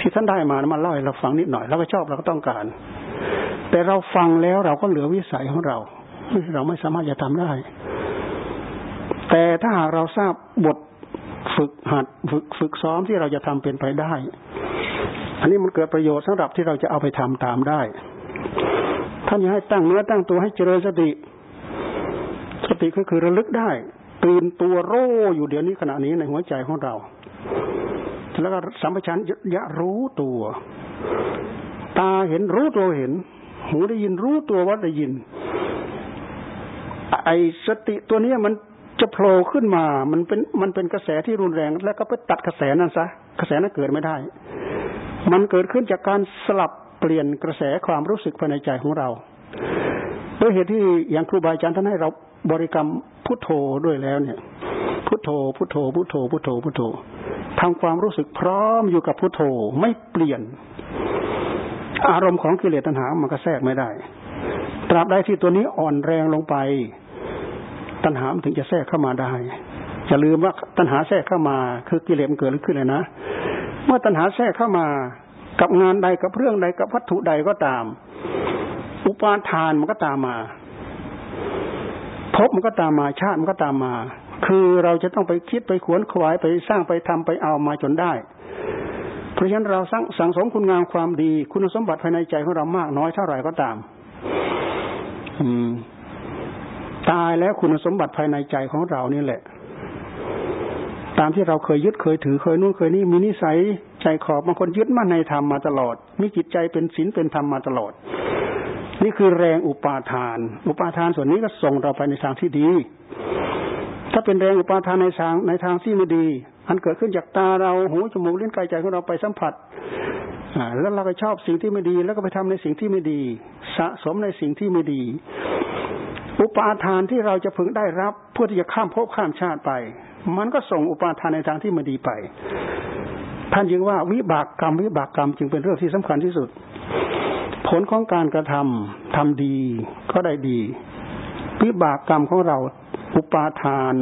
ที่ท่านได้มามาเล่าให้เราฟังนิดหน่อยเราก็ชอบเราก็ต้องการ แต่เราฟังแล้วเราก็เหลือวิสัยของเรา เราไม่สามารถจะทำได้ แต่ถ้าหากเราทราบบทฝึกหัดฝึกฝึกซ้อมที่เราจะทำเป็นไปได้ อันนี้มันเกิดประโยชน์สำหรับที่เราจะเอาไปทำตามได้ ท่านอยากให้ตั้งเนื้อตั้งตัวให้เจริญสติ สติก็คือระลึกได้ ตื่นตัวโร่อยู่เดี๋ยวนี้ขณะนี้ในหัวใจของเรา แล้วก็สัมปชัญญะรู้ตัว ตาเห็นรู้ตัวเห็น หูได้ยินรู้ตัวว่าได้ยิน ไอสติตัวนี้มันจะโผล่ขึ้นมา มันเป็น มันเป็นกระแสที่รุนแรง แล้วก็ไปตัดกระแสนั้นซะ กระแสนั้นเกิดไม่ได้ มันเกิดขึ้นจากการสลับเปลี่ยนกระแสความรู้สึกภายในใจของเรา ด้วยเหตุที่อย่างครูบาอาจารย์ท่านให้เราบริกรรมพุทโธด้วยแล้วเนี่ย พุทโธ พุทโธ พุทโธ พุทโธ พุทโธทำความรู้สึกพร้อมอยู่กับพุทโธไม่เปลี่ยน อารมณ์ของกิเลสตัณหามันก็แทรกไม่ได้ ตราบใดที่ตัวนี้อ่อนแรงลงไป ตัณหามถึงจะแทรกเข้ามาได้อย่าลืมว่าตัณหาแทรกเข้ามา คือกิเลสมันเกิดขึ้นเลยนะ เมื่อตัณหาแทรกเข้ามากับงานใดกับเรื่องใดกับวัตถุใดก็ตาม อุปาทานมันก็ตามมาพบมันก็ตามมาชาติมันก็ตามมา คือเราจะต้องไปคิดไปขวนขวายไปสร้างไปทำไปเอามาจนได้ เพราะฉะนั้นเราสร้างสังสมคุณงามความดี คุณสมบัติภายในใจของเรามากน้อยเท่าไหร่ก็ตาม อืม ตายแล้วคุณสมบัติภายในใจของเรานี่แหละ ตามที่เราเคยยึดเคยถือเคยนู่นเคยนี่มีนิสัยใจขอบบางคนยึดมั่นในธรรมมาตลอด มีจิตใจเป็นศีลเป็นธรรมมาตลอด นี่คือแรงอุปาทาน อุปาทานส่วนนี้ก็ส่งเราไปในทางที่ดี ถ้าเป็นแรงอุปาทานในทางในทางที่ไม่ดี อันเกิดขึ้นจากตาเราหูจมูกลิ้นกายใจของเราไปสัมผัสแล้วเราก็ชอบสิ่งที่ไม่ดี แล้วก็ไปทำในสิ่งที่ไม่ดี สะสมในสิ่งที่ไม่ดี อุปาทานที่เราจะพึงได้รับเพื่อที่จะข้ามภพข้ามชาติไป มันก็ส่งอุปาทานในทางที่ไม่ดีไปท่านยึงว่าวิบากกรรมวิบากกรรมจึงเป็นเรื่องที่สำคัญที่สุด ผลของการกระทำทำดีก็ได้ดี วิบากกรรมของเราอุปาทาน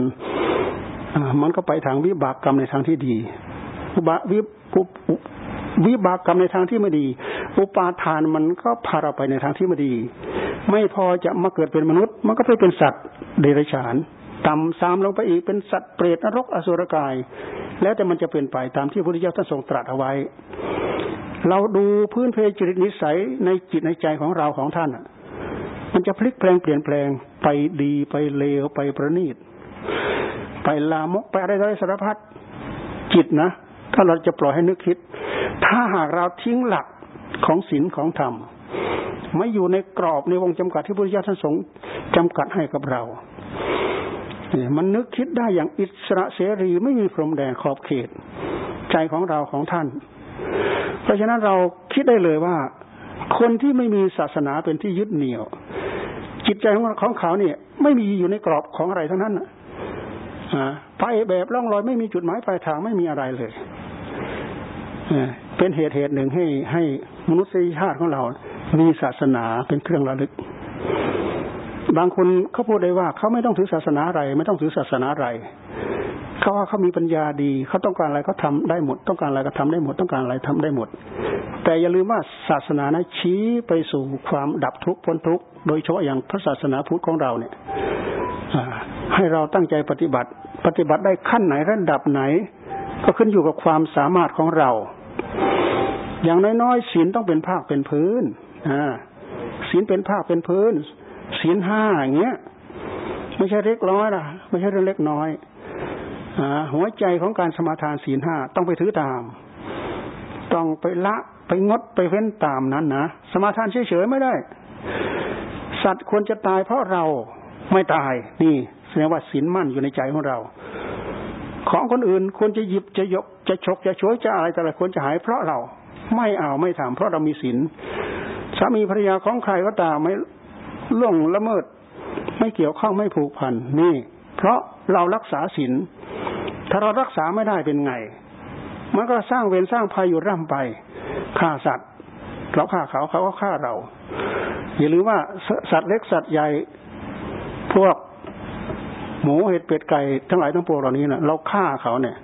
มันก็ไปทางวิบากกรรมในทางที่ดีอุบาวิวิบากกรรมในทางที่ไม่ดี อุปาทานมันก็พาเราไปในทางที่ไม่ดี ไม่พอจะมาเกิดเป็นมนุษย์ มันก็ไปเป็นสัตว์เดรัจฉานต่ำซามลงไปอีกเป็นสัตว์เปรตนรกอสุรกาย แล้วแต่มันจะเป็นไปตามที่พระพุทธเจ้าท่านทรงตรัสเอาไว้ เราดูพื้นเพจิตนิสัยในจิตในใจของเราของท่านอะมันจะพลิกแปลงเปลี่ยนแปลงไปดีไปเลวไปประณีต ไปลามกไปอะไรอะไรสารพัดจิตนะ ถ้าเราจะปล่อยให้นึกคิด ถ้าหากเราทิ้งหลักของศีลของธรรมไม่อยู่ในกรอบในวงจำกัดที่พระพุทธเจ้าท่านทรงจำกัดให้กับเราเนี่ยมันนึกคิดได้อย่างอิสระเสรีไม่มีพรมแดนขอบเขต ใจของเราของท่าน เพราะฉะนั้นเราคิดได้เลยว่า คนที่ไม่มีศาสนาเป็นที่ยึดเหนี่ยว จิตใจของของเขาเนี่ย ไม่มีอยู่ในกรอบของอะไรทั้งนั้นอ่าไปแบบล่องลอยไม่มีจุดหมายปลายทางไม่มีอะไรเลยเป็นเหตุเหตุหนึ่งให้ให้มนุษยชาติของเรา มีศาสนาเป็นเครื่องระลึก บางคนเขาพูดได้ว่าเขาไม่ต้องถือศาสนาอะไร ไม่ต้องถือศาสนาอะไร เขาว่าเขามีปัญญาดี เขาต้องการอะไรเขาทาได้หมด ต้องการอะไรก็ทำได้หมด ต้องการอะไรทำได้หมด แต่อย่าลืมว่าศาสนานะชี้ไปสู่ความดับทุกข์พ้นทุกข์ โดยเฉพาะอย่างพระศาสนาพุทธของเราเนี่ยให้เราตั้งใจปฏิบัติ ปฏิบัติได้ขั้นไหนระดับไหน ก็ขึ้นอยู่กับความสามารถของเรา อย่างน้อยๆศีลต้องเป็นภาคเป็นพื้นศีลเป็นภาคเป็นพื้นศีลห้าอย่างเงี้ย ไม่ใช่เล็กน้อยนะไม่ใช่เรื่องเล็กน้อย หัวใจของการสมาทานศีลห้าต้องไปถือตาม ต้องไปละไปงดไปเว้นตามนั้นนะสมาทานเฉยๆไม่ได้ สัตว์ควรจะตายเพราะเราไม่ตาย นี่แสดงว่าศีลมั่นอยู่ในใจของเรา ของคนอื่นควรจะหยิบจะยกจะฉกจะช่วยจะอะไรแต่ละควรจะหายเพราะเราไม่เอาไม่ทำเพราะเรามีศีลสามีภรรยาของใครก็ตามไม่ล่วงละเมิด ไม่เกี่ยวข้องไม่ผูกพันนี่ เพราะเรารักษาศีล ถ้าเรารักษาไม่ได้เป็นไง มันก็สร้างเวรสร้างภัยอยู่ร่ำไปฆ่าสัตว์ เราฆ่าเขาเขาก็ฆ่าเรา อย่าลืมว่าสัตว์เล็กสัตว์ใหญ่พวกหมูเห็ดเป็ดไก่ทั้งหลายทั้งปวงเหล่านี้นะเราฆ่าเขาเนี่ย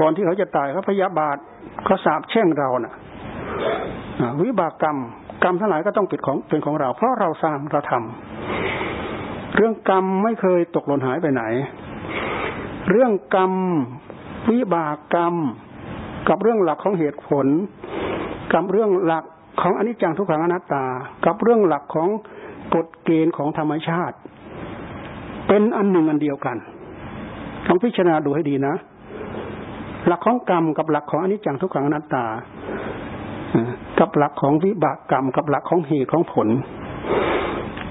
ก่อนที่เขาจะตายเขาพยาบาทเขาสาบแช่งเรานะ่ะวิบากกรรม กรรมทั้งหลายก็ต้องเป็นของเป็นของเรา เพราะเราสร้างเราทำเรื่องกรรมไม่เคยตกหล่นหายไปไหน เรื่องกรรม วิบากกรรม กับเรื่องหลักของเหตุผล กับเรื่องหลักของอนิจจังทุกขังอนัตตา กับเรื่องหลักของกฎเกณฑ์ของธรรมชาติ เป็นอันหนึ่งอันเดียวกันต้องพิจารณาดูให้ดีนะ หลักของกรรมกับหลักของอนิจจังทุกขังอนัตตากับหลักของวิบากกรรม กับหลักของเหตุของผล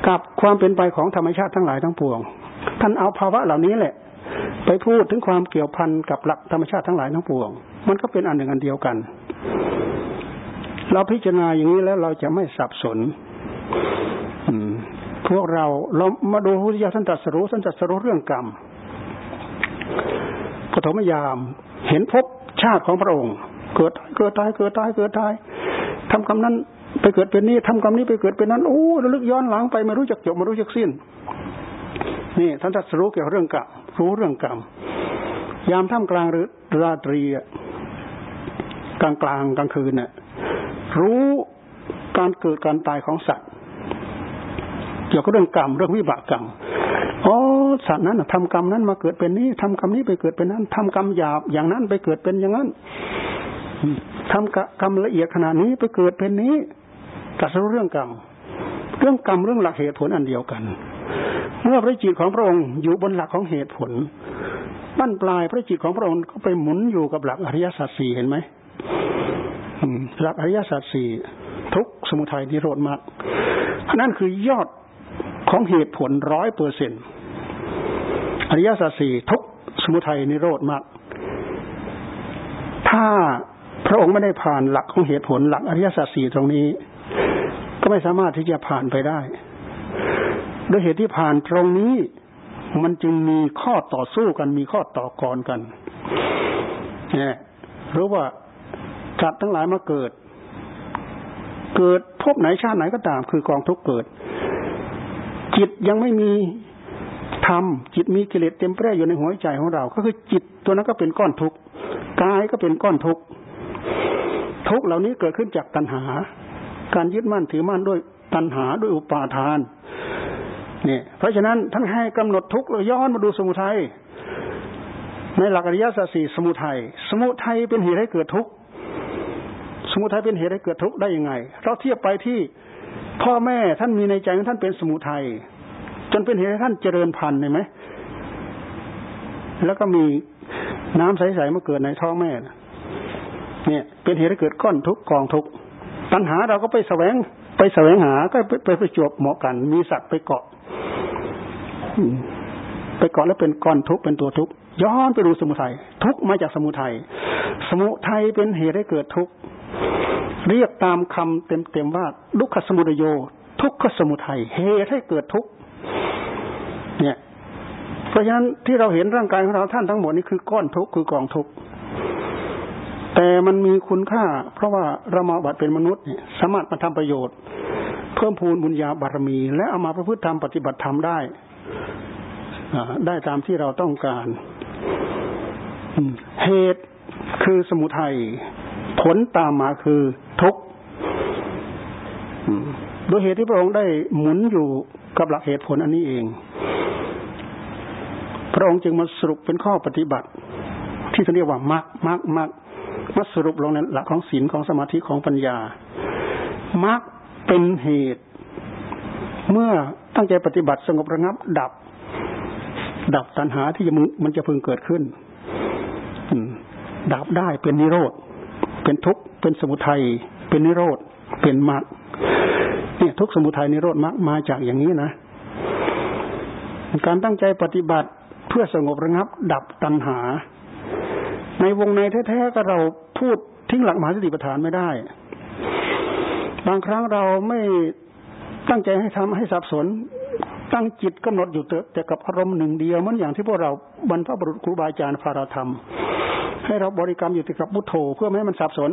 กับความเป็นไปของธรรมชาติทั้งหลายทั้งปวง ท่านเอาภาวะเหล่านี้แหละ ไปพูดถึงความเกี่ยวพันกับหลักธรรมชาติทั้งหลายทั้งปวง มันก็เป็นอันหนึ่งอันเดียวกัน เราพิจารณาอย่างนี้แล้วเราจะไม่สับสน อืม พวกเราเรามาดูพุทธิยถาท่านตรัสรู้ท่านตรัสรู้เรื่องกรรมปฐมยามเห็นพบชาติของพระองค์ เกิดเกิดตายเกิดตายเกิดตายทำกรรมนั้นไปเกิดเป็นนี้ทำกรรมนี้ไปเกิดเป็นนั้นโอ้ระลึกย้อนหลังไปไม่รู้จักจบไม่รู้จักสิ้น นี่ท่านตรัสรู้เกี่ยวกับเรื่องกรรม รู้เรื่องกรรม ยามท่ามกลางหรือราตรีกลางกลางกลางคืนเนี่ยรู้การเกิดการตายของสัตว์ เกี่ยวกับเรื่องกรรมเรื่องวิบากกรรมอ๋อสัตว์นั้นทำกรรมนั้นมาเกิดเป็นนี้ทำกรรมนี้ไปเกิดเป็นนั้นทำกรรมหยาบอย่างนั้นไปเกิดเป็นอย่างนั้นทำกรรมละเอียดขนาดนี้ไปเกิดเป็นนี้ตัดรู้เรื่องกรรม เรื่องกรรมเรื่องหลักเหตุผลอันเดียวกัน เมื่อพระจิตของพระองค์อยู่บนหลักของเหตุผลบั้นปลายพระจิตของพระองค์ก็ไปหมุนอยู่กับหลักอริยสัจสี่เห็นไหมหลักอริยสัจสี่ทุกสมุทัยนิโรธมากนั่นคือยอดของเหตุผลร้อยเปอร์เซ็นอริยสัจสี่ทุกสมุทัยนิโรธมากถ้าพระองค์ไม่ได้ผ่านหลักของเหตุผลหลักอริยสัจสี่ตรงนี้ ก็ไม่สามารถที่จะผ่านไปได้ ด้วยเหตุที่ผ่านตรงนี้มันจึงมีข้อต่อสู้กันมีข้อต่อกรกันเนี่ยรู้ว่าจัดทั้งหลายมาเกิด เกิดพบไหนชาติไหนก็ตาม คือกองทุกเกิด จิตยังไม่มีธรรมจิตมีกิเลสเต็มแปร่อยู่ในหัวใจของเรา ก็คือจิตตัวนั้นก็เป็นก้อนทุกข์กายก็เป็นก้อนทุกข์ทุกเหล่านี้เกิดขึ้นจากตัณหา การยึดมั่นถือมั่นด้วยตัณหาด้วยอุปาทาน เนี่ยเพราะฉะนั้นท่านให้กำหนดทุกข์เราย้อนมาดูสมุทัยในหลักอริยสัจสี่สมุทัยสมุทัยเป็นเหตุให้เกิดทุกข์สมุทัยเป็นเหตุให้เกิดทุกข์ได้ยังไง เราเทียบไปที่พ่อแม่ท่านมีในใจของท่านเป็นสมุทัยจนเป็นเหตุให้ท่านเจริญพันธุ์เห็นไหมแล้วก็มีน้ำใสๆมาเกิดในท้องแม่เนี่ย เป็นเหตุให้เกิดก้อนทุกข์กองทุกข์ปัญหาเราก็ไปแสวง ไปแสวงหาก็ไปไปประจวบเหมาะกัน มีสัตว์ไปเกาะไปเกาะแล้วเป็นก้อนทุกข์เป็นตัวทุกข์ย้อนไปดูสมุทัยทุกข์มาจากสมุทัยสมุทัยเป็นเหตุให้เกิดทุกข์เรียกตามคำเต็มๆว่าลุกขสมุทโย ทุกขสมุทัยเหตุให้เกิดทุกข์เนี่ย เพราะฉะนั้นที่เราเห็นร่างกายของเราท่านทั้งหมดนี้คือก้อนทุกข์คือกองทุกข์ แต่มันมีคุณค่า เพราะว่าเรามาบัตเป็นมนุษย์สามารถมาทำประโยชน์ เพิ่มพูนบุญญาบารมี และเอามาประพฤติธรรมปฏิบัติธรรมได้ได้ตามที่เราต้องการเหตุคือสมุทัยผลตามมาคือทุกข์โดยเหตุที่พระองค์ได้หมุนอยู่กับหลักเหตุผลอันนี้เอง พระองค์จึงมาสรุปเป็นข้อปฏิบัติ ที่เรียกว่ามรรคมรรคมรรค มาสรุปลงในหลักของศีลของสมาธิของปัญญามรรคเป็นเหตุ เมื่อตั้งใจปฏิบัติสงบระงับ ดับ ดับตัณหาที่จะมันจะพึงเกิดขึ้นดับได้เป็นนิโรธ เป็นทุกข์เป็นสมุทัยเป็นนิโรธ เป็นมรรคเนี่ยทุกสมุทัยนิโรธมรรคมาจากอย่างนี้นะการตั้งใจปฏิบัติเพื่อสงบระงับ ดับตัณหา ในวงในแท้ๆก็เราพูดทิ้งหลักมหาสติปัฏฐานไม่ได้ บางครั้งเราไม่ตั้งใจให้ทำให้สับสน ตั้งจิตกำหนดอยู่แต่กับอารมณ์หนึ่งเดียวเหมือนอย่างที่พวกเราบรรพบุรุษครูบาอาจารย์พาราธรรม ให้เราบริกรรมอยู่ติดกับพุทโธเพื่อไม่ให้มันสับสน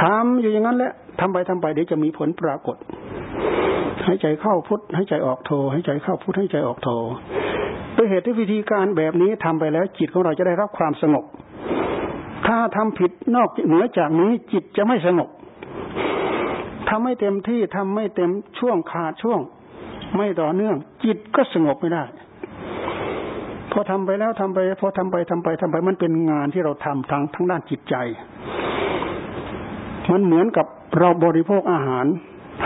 ทำอยู่อย่างนั้นแหละทำไปทำไปเดี๋ยวจะมีผลปรากฏให้ใจเข้าพุทให้ใจออกโทให้ใจเข้าพุทให้ใจออกโท ด้วยเหตุที่วิธีการแบบนี้ทำไปแล้วจิตของเราจะได้รับความสงบ ถ้าทำผิดนอกเหนือจากนี้จิตจะไม่สงบทำไม่เต็มที่ทำไม่เต็มช่วงขาดช่วง ไม่ต่อเนื่อง จิตก็สงบไม่ได้ พอทำไปแล้วทำไป พอทำไปทำไปทำไปมันเป็นงานที่เราทำทางทั้งด้านจิตใจ มันเหมือนกับเราบริโภคอาหาร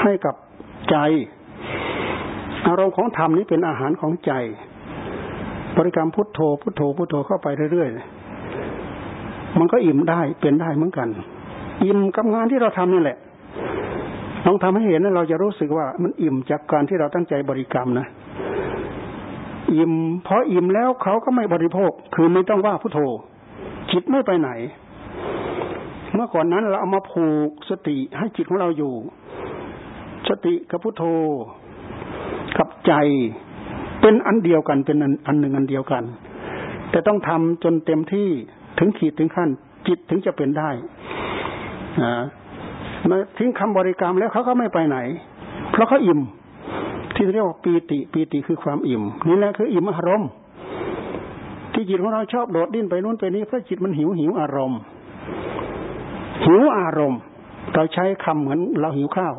ให้กับใจ อารมณ์ของธรรมนี้เป็นอาหารของใจ บริกรรมพุทโธพุทโธพุทโธเข้าไปเรื่อยๆมันก็อิ่มได้เป็นได้เหมือนกัน อิ่มกับงานที่เราทำนี่แหละลองทำให้เห็นแล้วเราจะรู้สึกว่ามันอิ่มจากการที่เราตั้งใจบริกรรมนะอิ่มพออิ่มแล้วเขาก็ไม่บริโภค คือไม่ต้องว่าพุทโธจิตไม่ไปไหน เมื่อก่อนนั้นเราเอามาผูกสติให้จิตของเราอยู่ สติกับพุทโธกับใจ เป็นอันเดียวกันเป็นอันหนึ่งอันเดียวกัน แต่ต้องทำจนเต็มที่ถึงขีดถึงขั้น จิตถึงจะเป็นได้นะทิ้งคำบริกรรมแล้วเขาก็ไม่ไปไหน เพราะเขาอิ่ม ที่เรียกว่าปีติปีติคือความอิ่ม นี่แหละคืออิ่มอารมณ์ที่จิตของเราชอบโดดดิ้นไปนู้นไปนี้เพราะจิตมันหิวหิวอารมณ์ หิวอารมณ์ เราใช้คำเหมือนเราหิวข้าว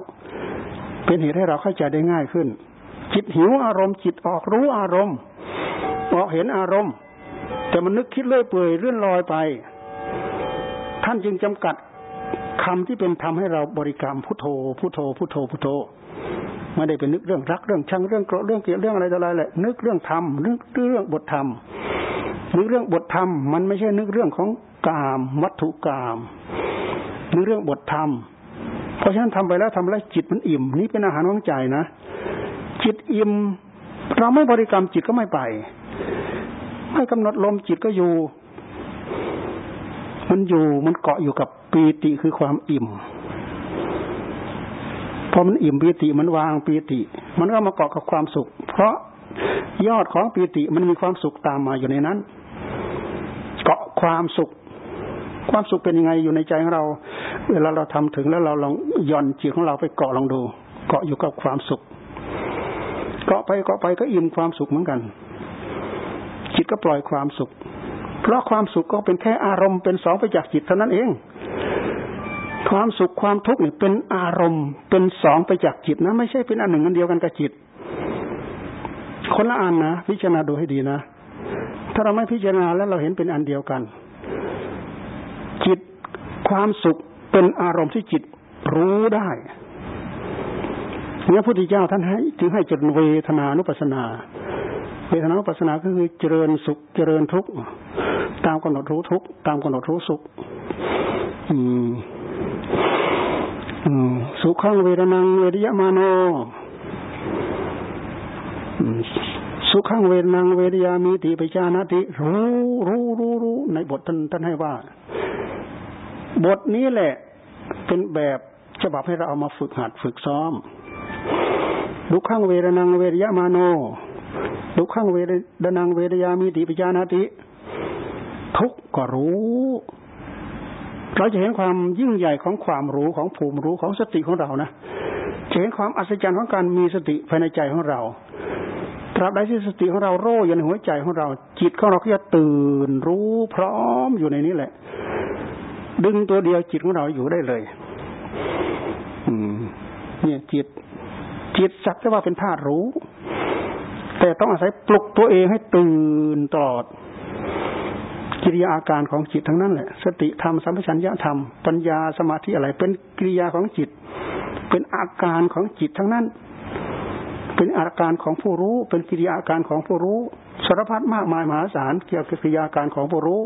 เป็นเหตุให้เราเข้าใจได้ง่ายขึ้น จิตหิวอารมณ์ จิตออกรู้อารมณ์ออกเห็นอารมณ์ แต่มันนึกคิดเลื่อยเปื่อยเลื่อนลอยไป ท่านจึงจำกัดคำที่เป็นทำให้เราบริกรรมพุทโธพุทโธพุทโธพุทโธไม่ได้เป็นนึกเรื่องรักเรื่องชังเรื่องโกรธเรื่องเกลียดเรื่องอะไรต่ออะไรแหละนึกเรื่องธรรมนึกเรื่องบทธรรมนึกเรื่องบทธรรม มันไม่ใช่นึกเรื่องของกามวัตถุกามนึกเรื่องบทธรรม เพราะฉะนั้นทำไปแล้วทำแล้วจิตมันอิ่ม นี่เป็นอาหารของใจนะ จิตอิ่มเราไม่บริกรรมจิตก็ไม่ไป ไม่กำหนดลมจิตก็อยู่ มันอยู่มันเกาะอยู่กับปีติคือความอิ่มพอมันอิ่มปีติมันวางปีติ มันก็มาเกาะกับความสุข เพราะยอดของปีติมันมีความสุขตามมาอยู่ในนั้น เกาะความสุข ความสุขเป็นยังไงอยู่ในใจของเรา เวลาเราทำถึงแล้วเราลองย่อนจิตของเราไปเกาะลองดู เกาะอยู่กับความสุข เกาะไปเกาะไปก็อิ่มความสุขเหมือนกัน จิตก็ปล่อยความสุข เพราะความสุขก็เป็นแค่อารมณ์เป็นสองไปจากจิตเท่านั้นเอง ความสุขความทุกข์เนี่ยเป็นอารมณ์เป็นสองไปจากจิตนะ ไม่ใช่เป็นอันหนึ่งอันเดียวกันกับจิต คนละอันนะพิจารณาดูให้ดีนะ ถ้าเราไม่พิจารณาแล้วเราเห็นเป็นอันเดียวกัน จิตความสุขเป็นอารมณ์ที่จิตรู้ได้ เนี่ยพระพุทธเจ้าท่านให้จึงให้จดเวทนานุปัสนาเวทนานุปัสนาก็คือเจริญสุขเจริญทุกข์ตามกำหนดรู้ทุกข์ตามกำหนดรู้สุข อืมสุขังเวรนังเวริยมาโนสุขังเวรนังเวริยามีติปิจานาติรู้รู้รู้รู้ในบทท่านท่านให้ว่า บทนี้แหละเป็นแบบฉบับให้เราเอามาฝึกหัดฝึกซ้อม ดุขังเวรนังเวริยมาโนทุขังเวดนังเวดยามีติปิจานาติ ทุกก็รู้ เราจะเห็นความยิ่งใหญ่ของความรู้ของภูมิรู้ของสติของเรานะจะเห็นความอัศจรรย์ของการมีสติภายในใจของเราตราบใดที่สติของเราโร่อยู่ในหัวใจของเรา จิตของเราก็จะตื่นรู้พร้อมอยู่ในนี้แหละ ดึงตัวเดียวจิตของเราอยู่ได้เลย อืม เนี่ยจิต จิตสักแต่ว่าเป็นธาตุรู้ แต่ต้องอาศัยปลุกตัวเองให้ตื่นตลอดกิริยาอาการของจิตทั้งนั้นแหละ สติธรรมสัมปชัญญะธรรมปัญญาสมาธิอะไร เป็นกิริยาของจิต เป็นอาการของจิตทั้งนั้น เป็นอาการของผู้รู้ เป็นกิริยาการของผู้รู้สารพัดมากมายมหาศาลเกี่ยวกับกิริยาการของผู้รู้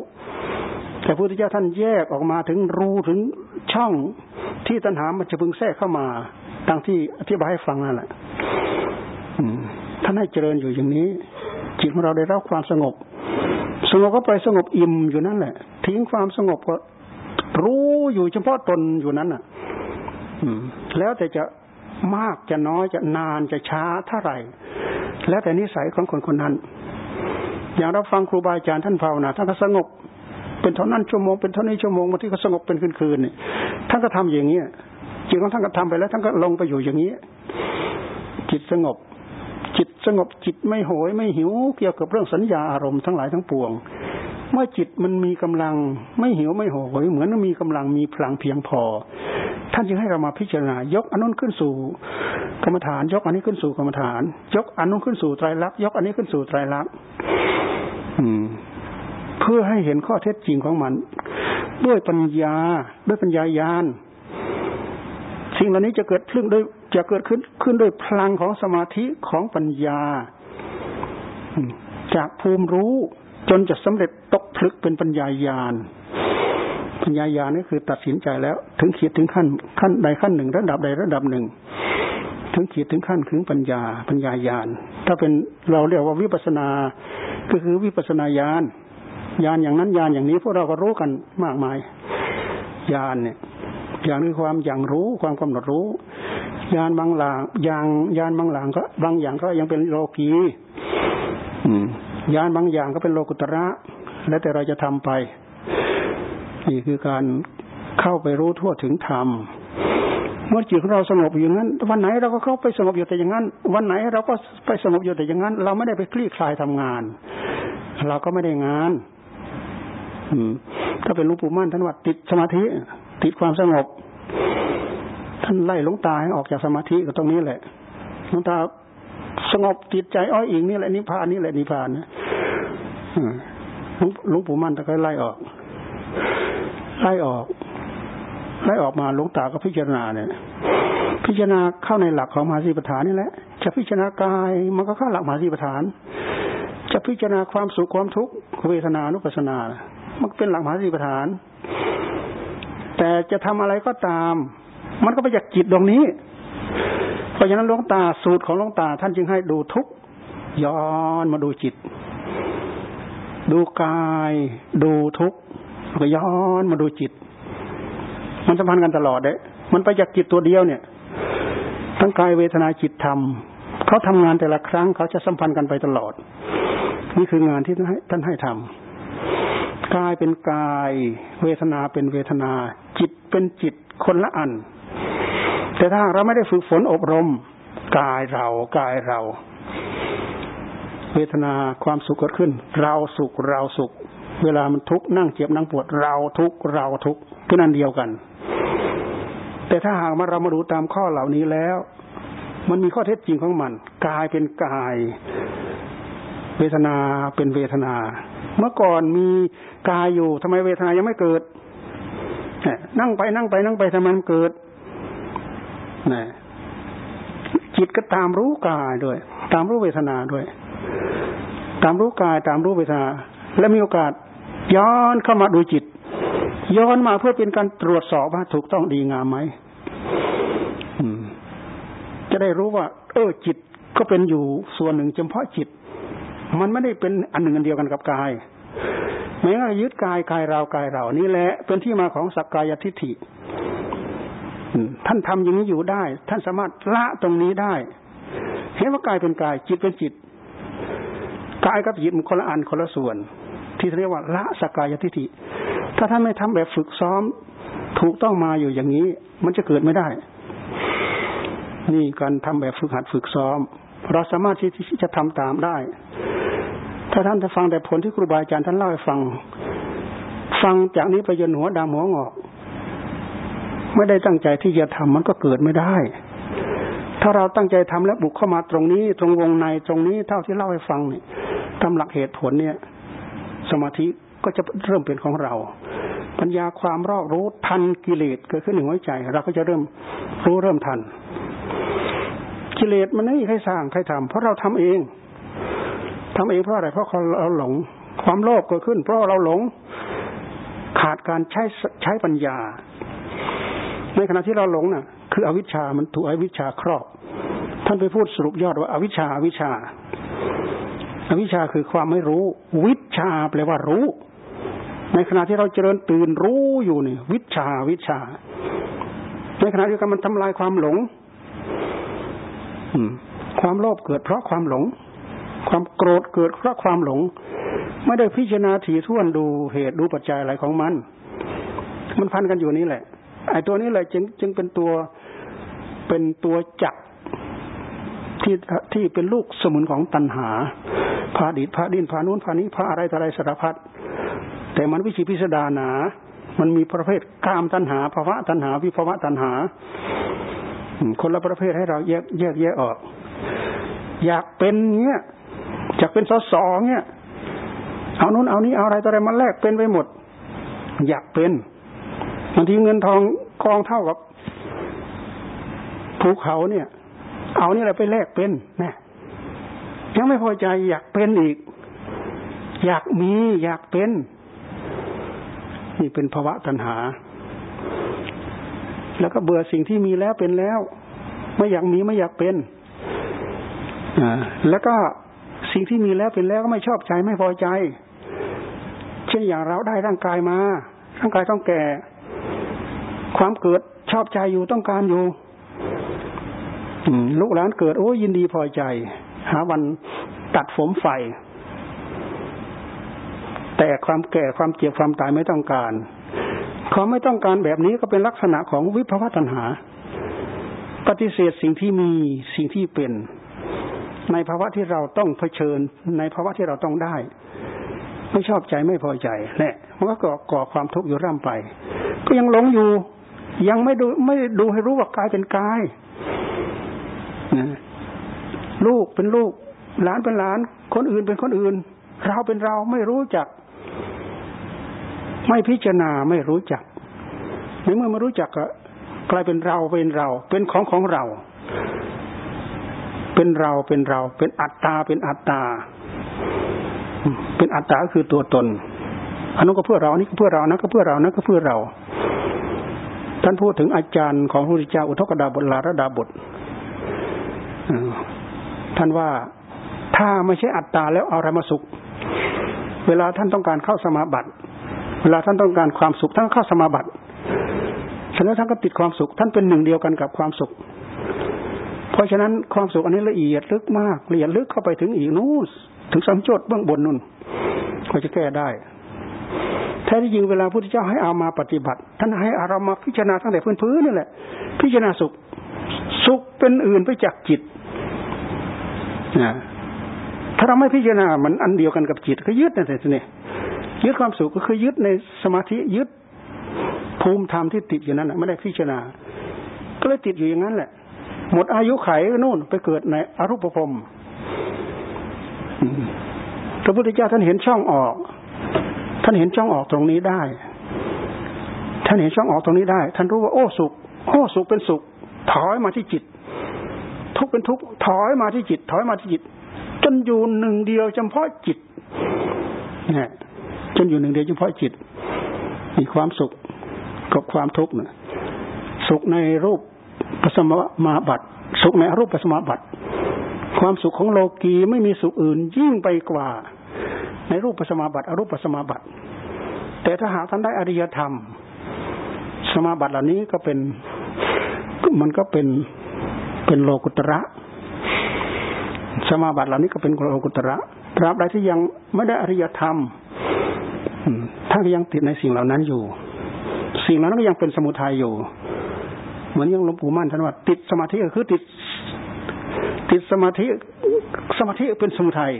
แต่พระพุทธเจ้าท่านแยกออกมาถึงรูถึงช่องที่ตัณหามันจะพึงแทรกเข้ามา ดังที่อธิบายให้ฟังนั่นแหละท่านให้เจริญอยู่อย่างนี้ จิตของเราได้รับความสงบ สงบก็ไปสงบอิ่มอยู่นั่นแหละ ทิ้งความสงบก็รู้อยู่เฉพาะตนอยู่นั้นอะ อืม แล้วแต่จะมากจะน้อยจะนานจะช้าเท่าไหร่ แล้วแต่นิสัยของคนคนนั้น อย่างเราฟังครูบาอาจารย์ท่านภาวนาท่านก็สงบเป็นเท่านั้นชั่วโมงเป็นเท่านี้ชั่วโมงบางทีก็สงบเป็นคืนๆนี่ท่านก็ทำอย่างเงี้ย จิตของท่านก็ทำไปแล้วท่านก็ลงไปอยู่อย่างนี้ จิตสงบ จิตสงบจิตไม่โหยไม่หิว เกี่ยวกับเรื่องสัญญาอารมณ์ทั้งหลายทั้งปวง เมื่อจิตมันมีกำลังไม่หิวไม่โหย เหมือนมันมีกำลังมีพลังเพียงพอ ท่านจึงให้เรามาพิจารณายกอันนู้นขึ้นสู่กรรมฐาน ยกอันนี้ขึ้นสู่กรรมฐาน ยกอันนู้นขึ้นสู่ไตรลักษณ์ยกอันนี้ขึ้นสู่ไตรลักษณ์เพื่อให้เห็นข้อเท็จจริงของมัน ด้วยปัญญาด้วยปัญญายาณ สิ่งเหล่านี้จะเกิดขึ้นด้วยจะเกิดขึ้นขึ้นด้วยพลังของสมาธิของปัญญา จากภูมิรู้จนจะสำเร็จตกผลึกเป็นปัญญายาณปัญญาญาณนี่คือตัดสินใจแล้ว ถึงขีดถึงขั้นขั้นใดขั้นหนึ่ง ระดับใดระดับหนึ่ง ถึงขีดถึงขั้นถึงปัญญาปัญญาญาณถ้าเป็นเราเรียกว่าวิปัสนา ก็คือวิปัสนาญาณญาณอย่างนั้นญาณอย่างนี้พวกเราก็รู้กันมากมายญาณเนี่ย อย่างนี้ความอย่างรู้ความกำหนดรู้ญาณบางหลังอย่างญาณบางหลังก็บางอย่างก็ยังเป็นโลกีญาณบางอย่างก็เป็นโลกุตระ แล้วแต่เราจะทำไป นี่คือการเข้าไปรู้ทั่วถึงธรรมเมื่อจิตของเราสงบอยู่นั้น วันไหนเราก็เข้าไปสงบอยู่แต่อย่างนั้น วันไหนเราก็ไปสงบอยู่แต่อย่างนั้น เราไม่ได้ไปคลี่คลายทำงาน เราก็ไม่ได้งาน อืมถ้าเป็นลุงปู่มั่นท่านว่าติดสมาธิ ติดความสงบ ท่านไล่ลุงตาให้ออกจากสมาธิก็ตรงนี้แหละลุงตาสงบจิตใจอ้อยอิงนี่แหละนิพพานนี่แหละนิพพานนะลุงปู่มั่นก็ไล่ออก ไล่ออก ไล่ออกมาหลวงตาก็พิจารณาเนี่ย พิจารณาเข้าในหลักของมหาสีปฐานนี่แหละ จะพิจารณากายมันก็เข้าหลักมหาสีปฐาน จะพิจารณาความสุขความทุกข์เวทนานุปัสสนา มันเป็นหลักมหาสีปฐาน แต่จะทำอะไรก็ตาม มันก็ไปจากจิตตรงนี้ เพราะฉะนั้นหลวงตาสูตรของหลวงตา ท่านจึงให้ดูทุกย้อนมาดูจิต ดูกาย ดูทุกก็ย้อนมาดูจิต มันสัมพันธ์กันตลอดเด้มันไปจากจิตตัวเดียวเนี่ย ทั้งกายเวทนาจิตธรรมเขาทำงานแต่ละครั้งเขาจะสัมพันธ์กันไปตลอด นี่คืองานที่ท่านให้ท่านให้ทำ กายเป็นกาย เวทนาเป็นเวทนา จิตเป็นจิตคนละอัน แต่ถ้าเราไม่ได้ฝึกฝนอบรม กายเรากายเรา เวทนาความสุขเกิดขึ้น เราสุขเราสุข เวลามันทุกข์นั่งเจ็บนั่งปวดเราทุกข์เราทุกข์คือนั่นเดียวกัน แต่ถ้าหากมาเรามาดูตามข้อเหล่านี้แล้ว มันมีข้อเท็จจริงของมัน กายเป็นกาย เวทนาเป็นเวทนา เมื่อก่อนมีกายอยู่ทำไมเวทนายังไม่เกิดนั่งไปนั่งไปนั่งไปทำไมมันเกิดนะจิตก็ตามรู้กายด้วย ตามรู้เวทนาด้วย ตามรู้กายตามรู้เวทนา และมีโอกาส ย้อนเข้ามาดูจิต ย้อนมาเพื่อเป็นการตรวจสอบว่าถูกต้องดีงามไหมจะได้รู้ว่า เออจิตก็เป็นอยู่ส่วนหนึ่งเฉพาะจิต มันไม่ได้เป็นอันหนึ่งอันเดียวกันกับกายแม้ว่ายึดกายกายเรากายเรานี่แหละ เป็นที่มาของสักกายทิฏฐิท่านทำอย่างนี้อยู่ได้ ท่านสามารถละตรงนี้ได้ เห็นว่ากายเป็นกาย จิตเป็นจิตกายกับจิตมันคนละอันคนละส่วน ที่เรียกว่าละสกายทิฏฐิถ้าท่านไม่ทำแบบฝึกซ้อมถูกต้องมาอยู่อย่างนี้ มันจะเกิดไม่ได้ นี่การทำแบบฝึกหัดฝึกซ้อม เราสามารถที่จะทำตามได้ ถ้าท่านจะฟังแต่ผลที่ครูบาอาจารย์ท่านเล่าให้ฟัง ฟังจากนี้ไปจนหัวดำหัวงอกไม่ได้ตั้งใจที่จะทำมันก็เกิดไม่ได้ ถ้าเราตั้งใจทำแล้วบุกเข้ามาตรงนี้ ตรงวงในตรงนี้เท่าที่เล่าให้ฟังเนี่ยตามหลักเหตุผลเนี่ย สมาธิก็จะเริ่มเป็นของเรา ปัญญาความรอบรู้ทันกิเลสเกิดขึ้นหนึ่งหัวใจ เราก็จะเริ่มรู้เริ่มทัน กิเลสมันไม่มีใครสร้างใครทำเพราะเราทำเอง ทำเองเพราะอะไร เพราะเราหลง ความโลภเกิดขึ้น เพราะเราหลงขาดการใช้ใช้ปัญญา ในขณะที่เราหลงน่ะ คืออวิชชามันถูกอวิชชาครอบ ท่านไปพูดสรุปยอดว่าอาวิชชาอวิชชาอวิชชาคือความไม่รู้ วิชาแปลว่ารู้ ในขณะที่เราเจริญตื่นรู้อยู่นี่วิชาวิชา ในขณะที่กันมันทำลายความหลงความโลภเกิดเพราะความหลง ความโกรธเกิดเพราะความหลง ไม่ได้พิจารณาถี่ถ้วนดูเหตุดูปัจจัยอะไรของมัน มันพันกันอยู่นี่แหละ ไอ้ตัวนี้แหละจึงจึงเป็นตัวเป็นตัวจักที่ที่เป็นลูกสมุนของตัณหาพาดิดพาดินพานู้นพานี้พาอะไรต่ออะไรสารพัดแต่มันวิชิพิสดารหนา มันมีประเภทกามตัณหาภาวะตัณหา วิภาวะตัณหา คนละประเภทให้เราแยกแยกแยกออก อยากเป็นเงี้ย อยากเป็นสสเงี้ยเอานู้นเอานี้เอาอะไรต่ออะไรมาแลกเป็นไปหมด อยากเป็นบางทีเงินทองกองเท่ากับภูเขาเนี่ย เอานี่แหละไปแลกเป็นนะยังไม่พอใจอยากเป็นอีก อยากมีอยากเป็น นี่เป็นภาวะตัณหา แล้วก็เบื่อสิ่งที่มีแล้วเป็นแล้ว ไม่อยากมีไม่อยากเป็นอ่าแล้วก็ สิ่งที่มีแล้วเป็นแล้วก็ไม่ชอบใจไม่พอใจ เช่นอย่างเราได้ร่างกายมา ร่างกายต้องแก่ ความเกิดชอบใจอยู่ต้องการอยู่ลูกหลานเกิดโอ้ยินดีพอใจ หาวันตัดผมไฟแต่ความแก่ความเจ็บความตายไม่ต้องการเขาไม่ต้องการแบบนี้ก็เป็นลักษณะของวิภวตัณหา ปฏิเสธสิ่งที่มีสิ่งที่เป็น ในภาวะที่เราต้องเผชิญ ในภาวะที่เราต้องได้ ไม่ชอบใจไม่พอใจเนี่ยมันก็ก่อความทุกข์อยู่ร่ำไป ก็ยังหลงอยู่ ยังไม่ดูไม่ดูให้รู้ว่ากายเป็นกายนะลูกเป็นลูก หลานเป็นหลาน คนอื่นเป็นคนอื่น เราเป็นเราไม่รู้จัก ไม่พิจารณาไม่รู้จักในเมื่อไม่รู้จักก็กลายเป็นเราเป็นเรา เป็นของของเรา เป็นเราเป็นเรา เป็นอัตตาเป็นอัตตา เป็นอัตตาคือตัวตนอันนั้นก็เพื่อเราอันนี้ก็เพื่อเรานั้นก็เพื่อเรานั้นก็เพื่อเรา ท่านพูดถึงอาจารย์ของพระพุทธเจ้าอุทกดาบทลาระดาบทท่านว่าถ้าไม่ใช่อัตตาแล้วเอาอะไรมาสุข เวลาท่านต้องการเข้าสมาบัติ เวลาท่านต้องการความสุขท่านเข้าสมาบัติฉะนั้นท่านก็ติดความสุข ท่านเป็นหนึ่งเดียวกันกับความสุข ราะฉะนั้นความสุขอันนี้ละเอียดลึกมากละเอียดลึกเข้าไปถึงอีกนู้นถึงสัมโจทย์เบื้องบนนู่นก็จะแก้ได้แท้ที่จริงเวลาพระพุทธเจ้าให้เอามาปฏิบัติ ท่านให้อารามาพิจารณาตั้งแต่พื้นพื้นนี่แหละ พิจารณาสุข สุขเป็นอื่นไปจากจิตนะถ้าเราไม่พิจารณามันอันเดียวกันกับจิต ก็ยึดนั่นแหละนี่ยึดความสุขก็คือยึดในสมาธิยึดภูมิธรรมที่ติดอยู่นั้นไม่ได้พิจารณา ก็เลยติดอยู่อย่างนั้นแหละ หมดอายุไขนู่นไปเกิดในอรูปภพพระพุทธเจ้าท่านเห็นช่องออก ท่านเห็นช่องออกตรงนี้ได้ ท่านเห็นช่องออกตรงนี้ได้ ท่านรู้ว่าโอ้สุขโอ้สุขเป็นสุข ถอยมาที่จิต ทุกเป็นทุกถอยมาที่จิต ถอยมาที่จิต จนอยู่หนึ่งเดียวเฉพาะจิตนี่จนอยู่หนึ่งเดียวเฉพาะจิต มีความสุขกับความทุกข์เนี่ยสุขในรูป สมาบัติสุขในรูปปัสมาบัติความสุขของโลกีไม่มีสุขอื่นยิ่งไปกว่า ในรูปปัสมาบัติอรูปปัสมาบัติ แต่ถ้าหากท่านได้อริยธรรม สมาบัติเหล่านี้ก็เป็นมันก็เป็นเป็นโลกุตระ สมาบัติเหล่านี้ก็เป็นโลกุตระตราบใดที่ยังไม่ได้อริยธรรมท่านยังติดในสิ่งเหล่านั้นอยู่ สิ่งเหล่านั้นก็ยังเป็นสมุทัยอยู่ เหมือนยังหลวงปู่มั่นท่านว่า ติดสมาธิก็คือติด ติดสมาธิสมาธิเป็นสมุทัย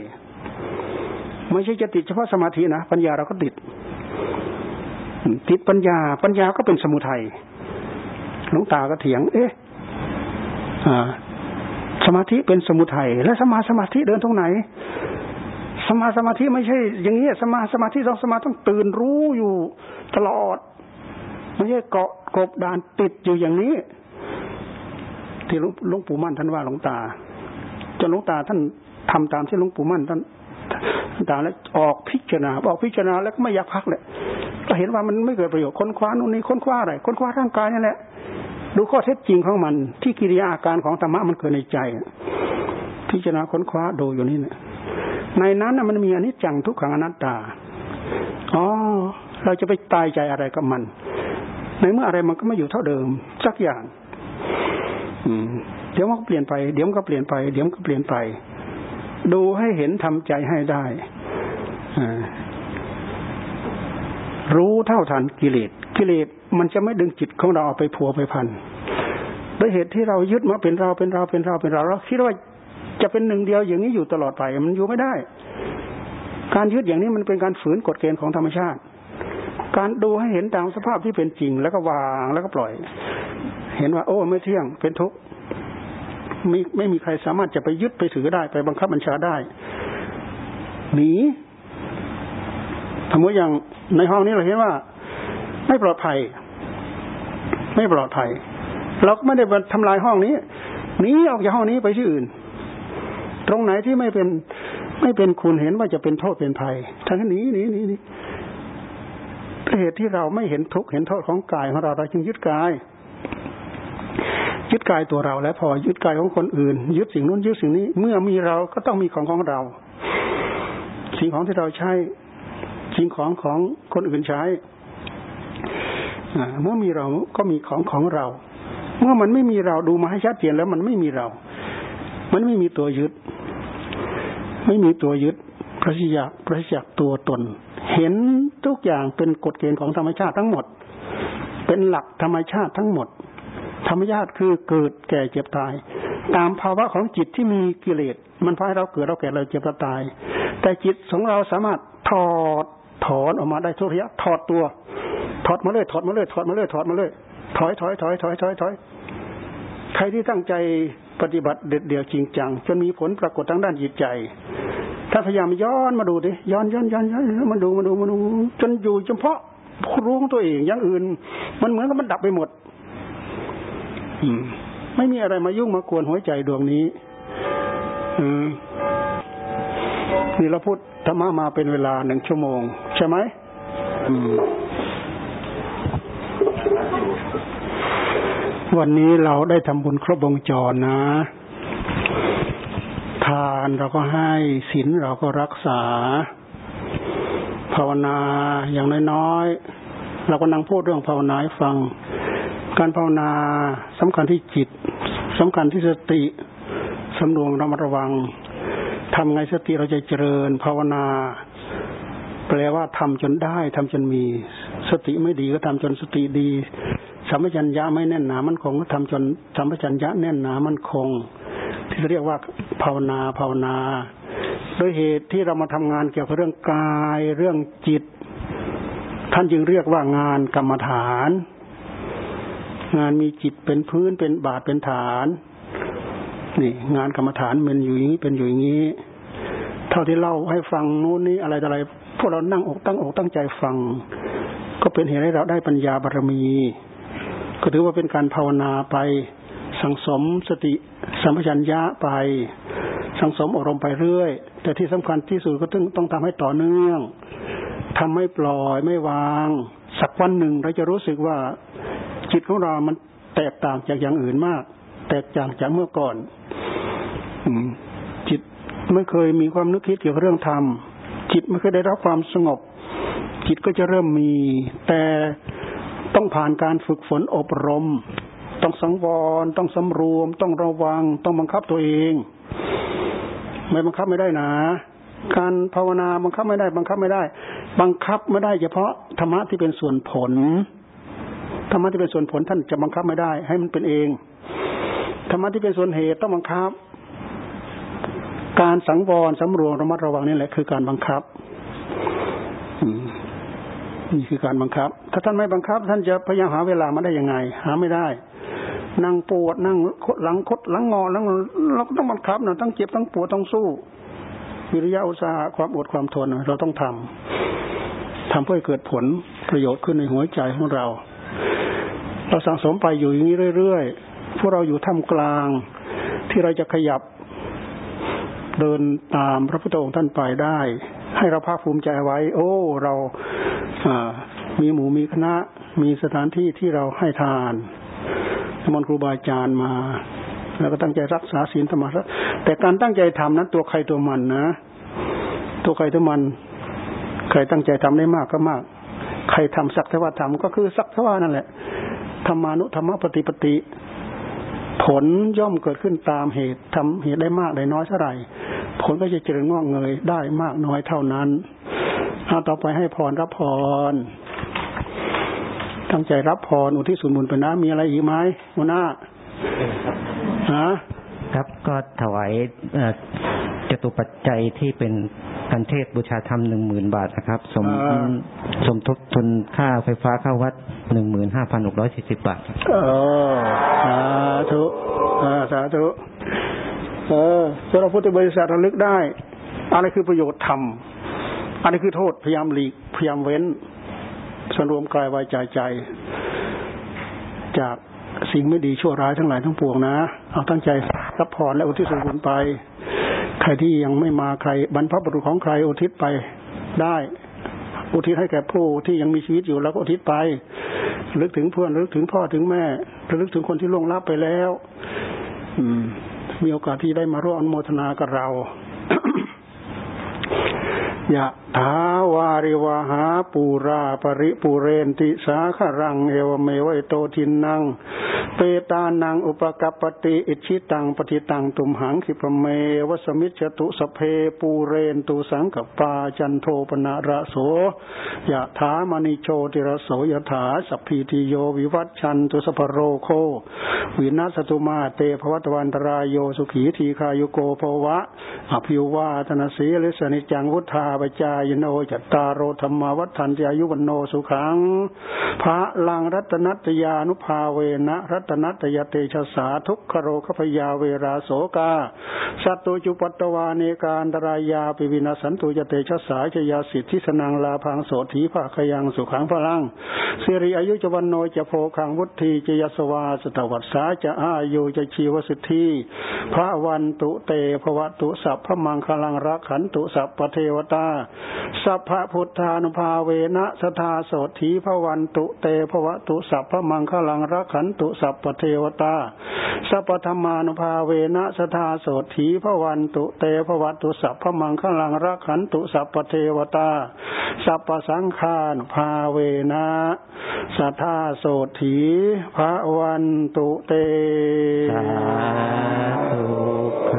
ไม่ใช่จะติดเฉพาะสมาธินะปัญญาเราก็ติด ติดปัญญา ปัญญาก็เป็นสมุทัยหลวงตาก็เถียง เอ๊ะสมาธิเป็นสมุทัยและสมาสมาธิเดินตรงไหน สมาสมาธิไม่ใช่ อย่างนี้สมาสมาธิต้องสมาต้องตื่นรู้อยู่ตลอด ไม่ใช่เกาะกบดานติดอยู่อย่างนี้ ที่หลวงปู่มั่นท่านว่าหลวงตาจนหลวงตาท่านทำตามที่หลวงปู่มั่นท่านตาแล้วออกพิจารณาออกพิจารณาแล้วก็ไม่อยากพักเลยก็เห็นว่ามันไม่เกิดประโยชน์ค้นคว้านู่นนี่ค้นคว้าอะไรค้นคว้าร่างกายนี่แหละดูข้อเท็จจริงของมัน ที่กิริยาอาการของธรรมะมันเกิดในใจ พิจารณาค้นคว้าดูอยู่นี่เนี่ยในนั้นมันมีอนิจจังทุกขังอนัตตาอ๋อเราจะไปตายใจอะไรกับมัน ในเมื่ออะไรมันก็ไม่อยู่เท่าเดิมสักอย่าง อืม เดี๋ยวมันก็เปลี่ยนไป เดี๋ยวมันก็เปลี่ยนไป เดี๋ยวมันก็เปลี่ยนไป ดูให้เห็นทำใจให้ได้รู้เท่าทันกิเลส กิเลสมันจะไม่ดึงจิตของเราเอาไปพัวไปพันด้วยเหตุที่เรายึดมาเป็นเราเป็นเราเป็นเราเป็นเราเราคิดว่าจะเป็นหนึ่งเดียวอย่างนี้อยู่ตลอดไป มันอยู่ไม่ได้ การยึดอย่างนี้มันเป็นการฝืนกฎเกณฑ์ของธรรมชาติ การดูให้เห็นตามสภาพที่เป็นจริง แล้วก็วางแล้วก็ปล่อย เห็นว่า โอ้ไม่เที่ยงเป็นทุกข์ไม่ไม่มีใครสามารถจะไปยึดไปถือได้ไปบังคับบัญชาได้หนีสมมติอย่างในห้องนี้เราเห็นว่า ไม่ปลอดภัย ไม่ปลอดภัย เราก็ไม่ได้ทำลายห้องนี้หนีออกจากห้องนี้ไปที่อื่น ตรงไหนที่ไม่เป็นไม่เป็นคุณเห็นว่าจะเป็นโทษเป็นภัยทั้งนี้หนีหนีหนี เหตุที่เราไม่เห็นทุกข์เห็นโทษของกายของเราเราจึงยึดกาย ยึดกายตัวเราแล้วพอยึดกายของคนอื่น ยึดสิ่งนู้นยึดสิ่งนี้ เมื่อมีเราก็ต้องมีของของเรา สิ่งของที่เราใช้สิ่งของของคนอื่นใช้เมื่อมีเราก็มีของของเรา เมื่อมันไม่มีเราดูมาให้ชัดเจนแล้วมันไม่มีเรา มันไม่มีตัวยึด ไม่มีตัวยึดพระสิยาพระสิยาตัวตน เห็นทุกอย่างเป็นกฎเกณฑ์ของธรรมชาติทั้งหมด เป็นหลักธรรมชาติทั้งหมด ธรรมชาติคือเกิดแก่เจ็บตาย ตามภาวะของจิตที่มีกิเลสมันพาให้เราเกิดเราแก่เราเจ็บเราตาย แต่จิตของเราสามารถถอดถอนออกมาได้ทุกระยะถอดตัวถอดมาเลยถอดมาเลยถอดมาเลยถอดมาเลยถอยถอยถอยถอยถอยถอยใครที่ตั้งใจปฏิบัติเด็ดเดี่ยวจริงจังจนมีผลปรากฏทางด้านจิตใจ ถ้าพยายามย้อนมาดูดิย้อนย้อนย้อนย้อนมาดูมาดูมาดู จนอยู่เฉพาะรู้ของตัวเองอย่างอื่น มันเหมือนกับมันดับไปหมดไม่มีอะไรมายุ่งมากวนหัวใจดวงนี้อนี่เราพูดธรรมะมาเป็นเวลาหนึ่งชั่วโมง ใช่ไหมวันนี้เราได้ทำบุญครบวงจรนะานเราก็ให้ศีลเราก็รักษา ภาวนาอย่างน้อยๆเราก็นั่งพูดเรื่องภาวนาให้ฟัง การภาวนาสำคัญที่จิตสำคัญที่สติสำรวมระมัดระวังทำไงสติเราจะเจริญ ภาวนา แปลว่าทำจนได้ทำจนมี สติไม่ดีก็ทำจนสติดีสัมปชัญญะไม่แน่นหนา มันคงก็ทำจนสัมปชัญญะแน่นหนา มันคง เรียกว่าภาวนาภาวนา โดยเหตุที่เรามาทำงานเกี่ยวกับเรื่องกายเรื่องจิต ท่านจึงเรียกว่างานกรรมฐาน งานมีจิตเป็นพื้นเป็นบาทเป็นฐานนี่งานกรรมฐานมันอยู่อย่างนี้เป็นอยู่อย่างนี้ เท่าที่เล่าให้ฟังนู้นนี่อะไรอะไรพวกเรานั่งอกตั้งอกตั้งใจฟัง ก็เป็นเหตุให้เราได้ปัญญาบารมี ก็ถือว่าเป็นการภาวนาไป สังสมสติสัมปชัญญะไป สังสมอารมณ์ไปเรื่อย แต่ที่สำคัญที่สุดก็ต้องต้องทำให้ต่อเนื่องทำไม่ปล่อยไม่วาง สักวันหนึ่งเราจะรู้สึกว่าจิตของเรา มันแตกต่างจากอย่างอื่นมาก แตกต่างจากเมื่อก่อน อืจิตไม่เคยมีความนึกคิดเกี่ยวกับเรื่องธรรมจิตไม่เคยได้รับความสงบ จิตก็จะเริ่มมี แต่ต้องผ่านการฝึกฝนอบรม ต้องสังวร ต้องสำรวม ต้องระวัง ต้องบังคับตัวเอง ไม่บังคับไม่ได้นะการภาวนาบังคับไม่ได้ บังคับไม่ได้ บังคับไม่ได้ เฉพาะธรรมะที่เป็นส่วนผลธรรมะที่เป็นส่วนผลท่านจะบังคับไม่ได้ ให้มันเป็นเองธรรมะที่เป็นส่วนเหตุต้องบังคับ การสังวรสำรวมระมัดระวังนี่แหละคือการบังคับนี่คือการบังคับ ถ้าท่านไม่บังคับ ท่านจะพยายามหาเวลามาได้ยังไง หาไม่ได้ นั่งปวดนั่งหลังคดหลังงอหลังเราก็ต้องบังคับนะต้องเจ็บต้องปวดต้องสู้วิริยะอุตสาหะความอดความทนเราต้องทำทำเพื่อเกิดผลประโยชน์ขึ้นในหัวใจของเรา เราสังสมไปอยู่อย่างนี้เรื่อยๆพวกเราอยู่ท่ามกลางที่เราจะขยับเดินตามพระพุทธองค์ท่านไปได้ ให้เราภาคภูมิใจไว้ โอ้ เรามีหมู่มีคณะ มีสถานที่ที่เราให้ทาน มนครูบาอาจารย์มา แล้วก็ตั้งใจรักษาศีลธรรมะแต่การตั้งใจทำนั้นตัวใครตัวมันนะ ตัวใครตัวมัน ใครตั้งใจทำได้มากก็มาก ใครทำสักเทวธรรมก็คือสักเทวานั่นแหละธรรมานุธรรมปฏิปติผลย่อมเกิดขึ้นตามเหตุทำเหตุได้มากได้น้อยเท่าไหร่ผลก็จะเจริญงอกเงยได้มากน้อยเท่านั้นเอาต่อไปให้พรรับพร ตั้งใจรับพรอุทิศส่วนบุญไปนะมีอะไรอีกไหมหัวหน้าฮะครับก็ถวายจตุปัจจัยที่เป็นกันเทศบูชาธรรมหนึ่งหมื่นบาทนะครับ สมสมทบทุนค่าไฟฟ้าเข้าวัดหนึ่งหมื่นห้าพันหกร้อยสี่สิบบาทเออสาธุสาธุเออสำหรับพุทธบริษัทระลึกได้ อะไรคือประโยชน์ธรรมอะไรคือโทษพยายามหลีกพยายามเว้น สรวมกายวายใจใจ จากสิ่งไม่ดีชั่วร้ายทั้งหลายทั้งปวงนะ เอาตั้งใจรับพรและอุทิศส่วนบุญไป ใครที่ยังไม่มาใครบรรพบุรุษของใครอุทิศไปได้ อุทิศให้แก่ผู้ที่ยังมีชีวิตอยู่แล้วก็อุทิศไปลึกถึงเพื่อนลึกถึงพ่อถึงแม่ลึกถึงคนที่ล่วงลับไปแล้ว อืม มีโอกาสที่ได้มาร่วมอนุโมทนากับเรา ยะถาวาริวะหาปูรา ปะริปูเรนติสาคะรังเอวะเมวะ อิโตทินนังเปตานังอุปะกัปปะติอิจฉิตังปัตถิตังตุมหัง ขิปปะเมวะ สะมิชฌะตุ สัพเพปูเรนตุสังกัปปาจันโทปัณณะระโสยะถา มะณิโชติระโสยะถาสัพพีติโยวิวัชชันตุสัพพะโรโค วินัสสะตุมาเต ภะวัตวันตะราโยสุขีทีฆายุโก ภะวะ อภิวาธนสีลิสนิจังวุธาปจายโนจัตตารโรธรรมวัฏันจายุวันโนสุขังพระลังรัตนัตยานุภาเวนะรัตนัตยเตชะสาทุกขโรคพยาเวราโสกาสัตตุจุปัตตวาเนการตรายาปิวินาสันตุยเตชะสาชยาสิทธิสนังลาพังโสถีภาคยังสุขังพลังสิริอายุจวันโนจะโพคังวุฒีจยสวาสตวัสสาจะอายุจะชีวสิทธิพระวันตุเตภวตุสัพพมังคลังรักขันตุสัพพเทวตาสัพพพุทธานุภาเวนะสทาโสถีพระวันตุเตภวตุสัพพมังคลังรักขันตุสัพพเทวตาสัพพธรรมานุภาเวนะสทาโสถีพระวันตุเตภวตุสัพพมังคลังรักขันตุสัพพเทวตาสัพพสังฆานุภาเวนะสทาโสถีพระวันตุเตสาธุ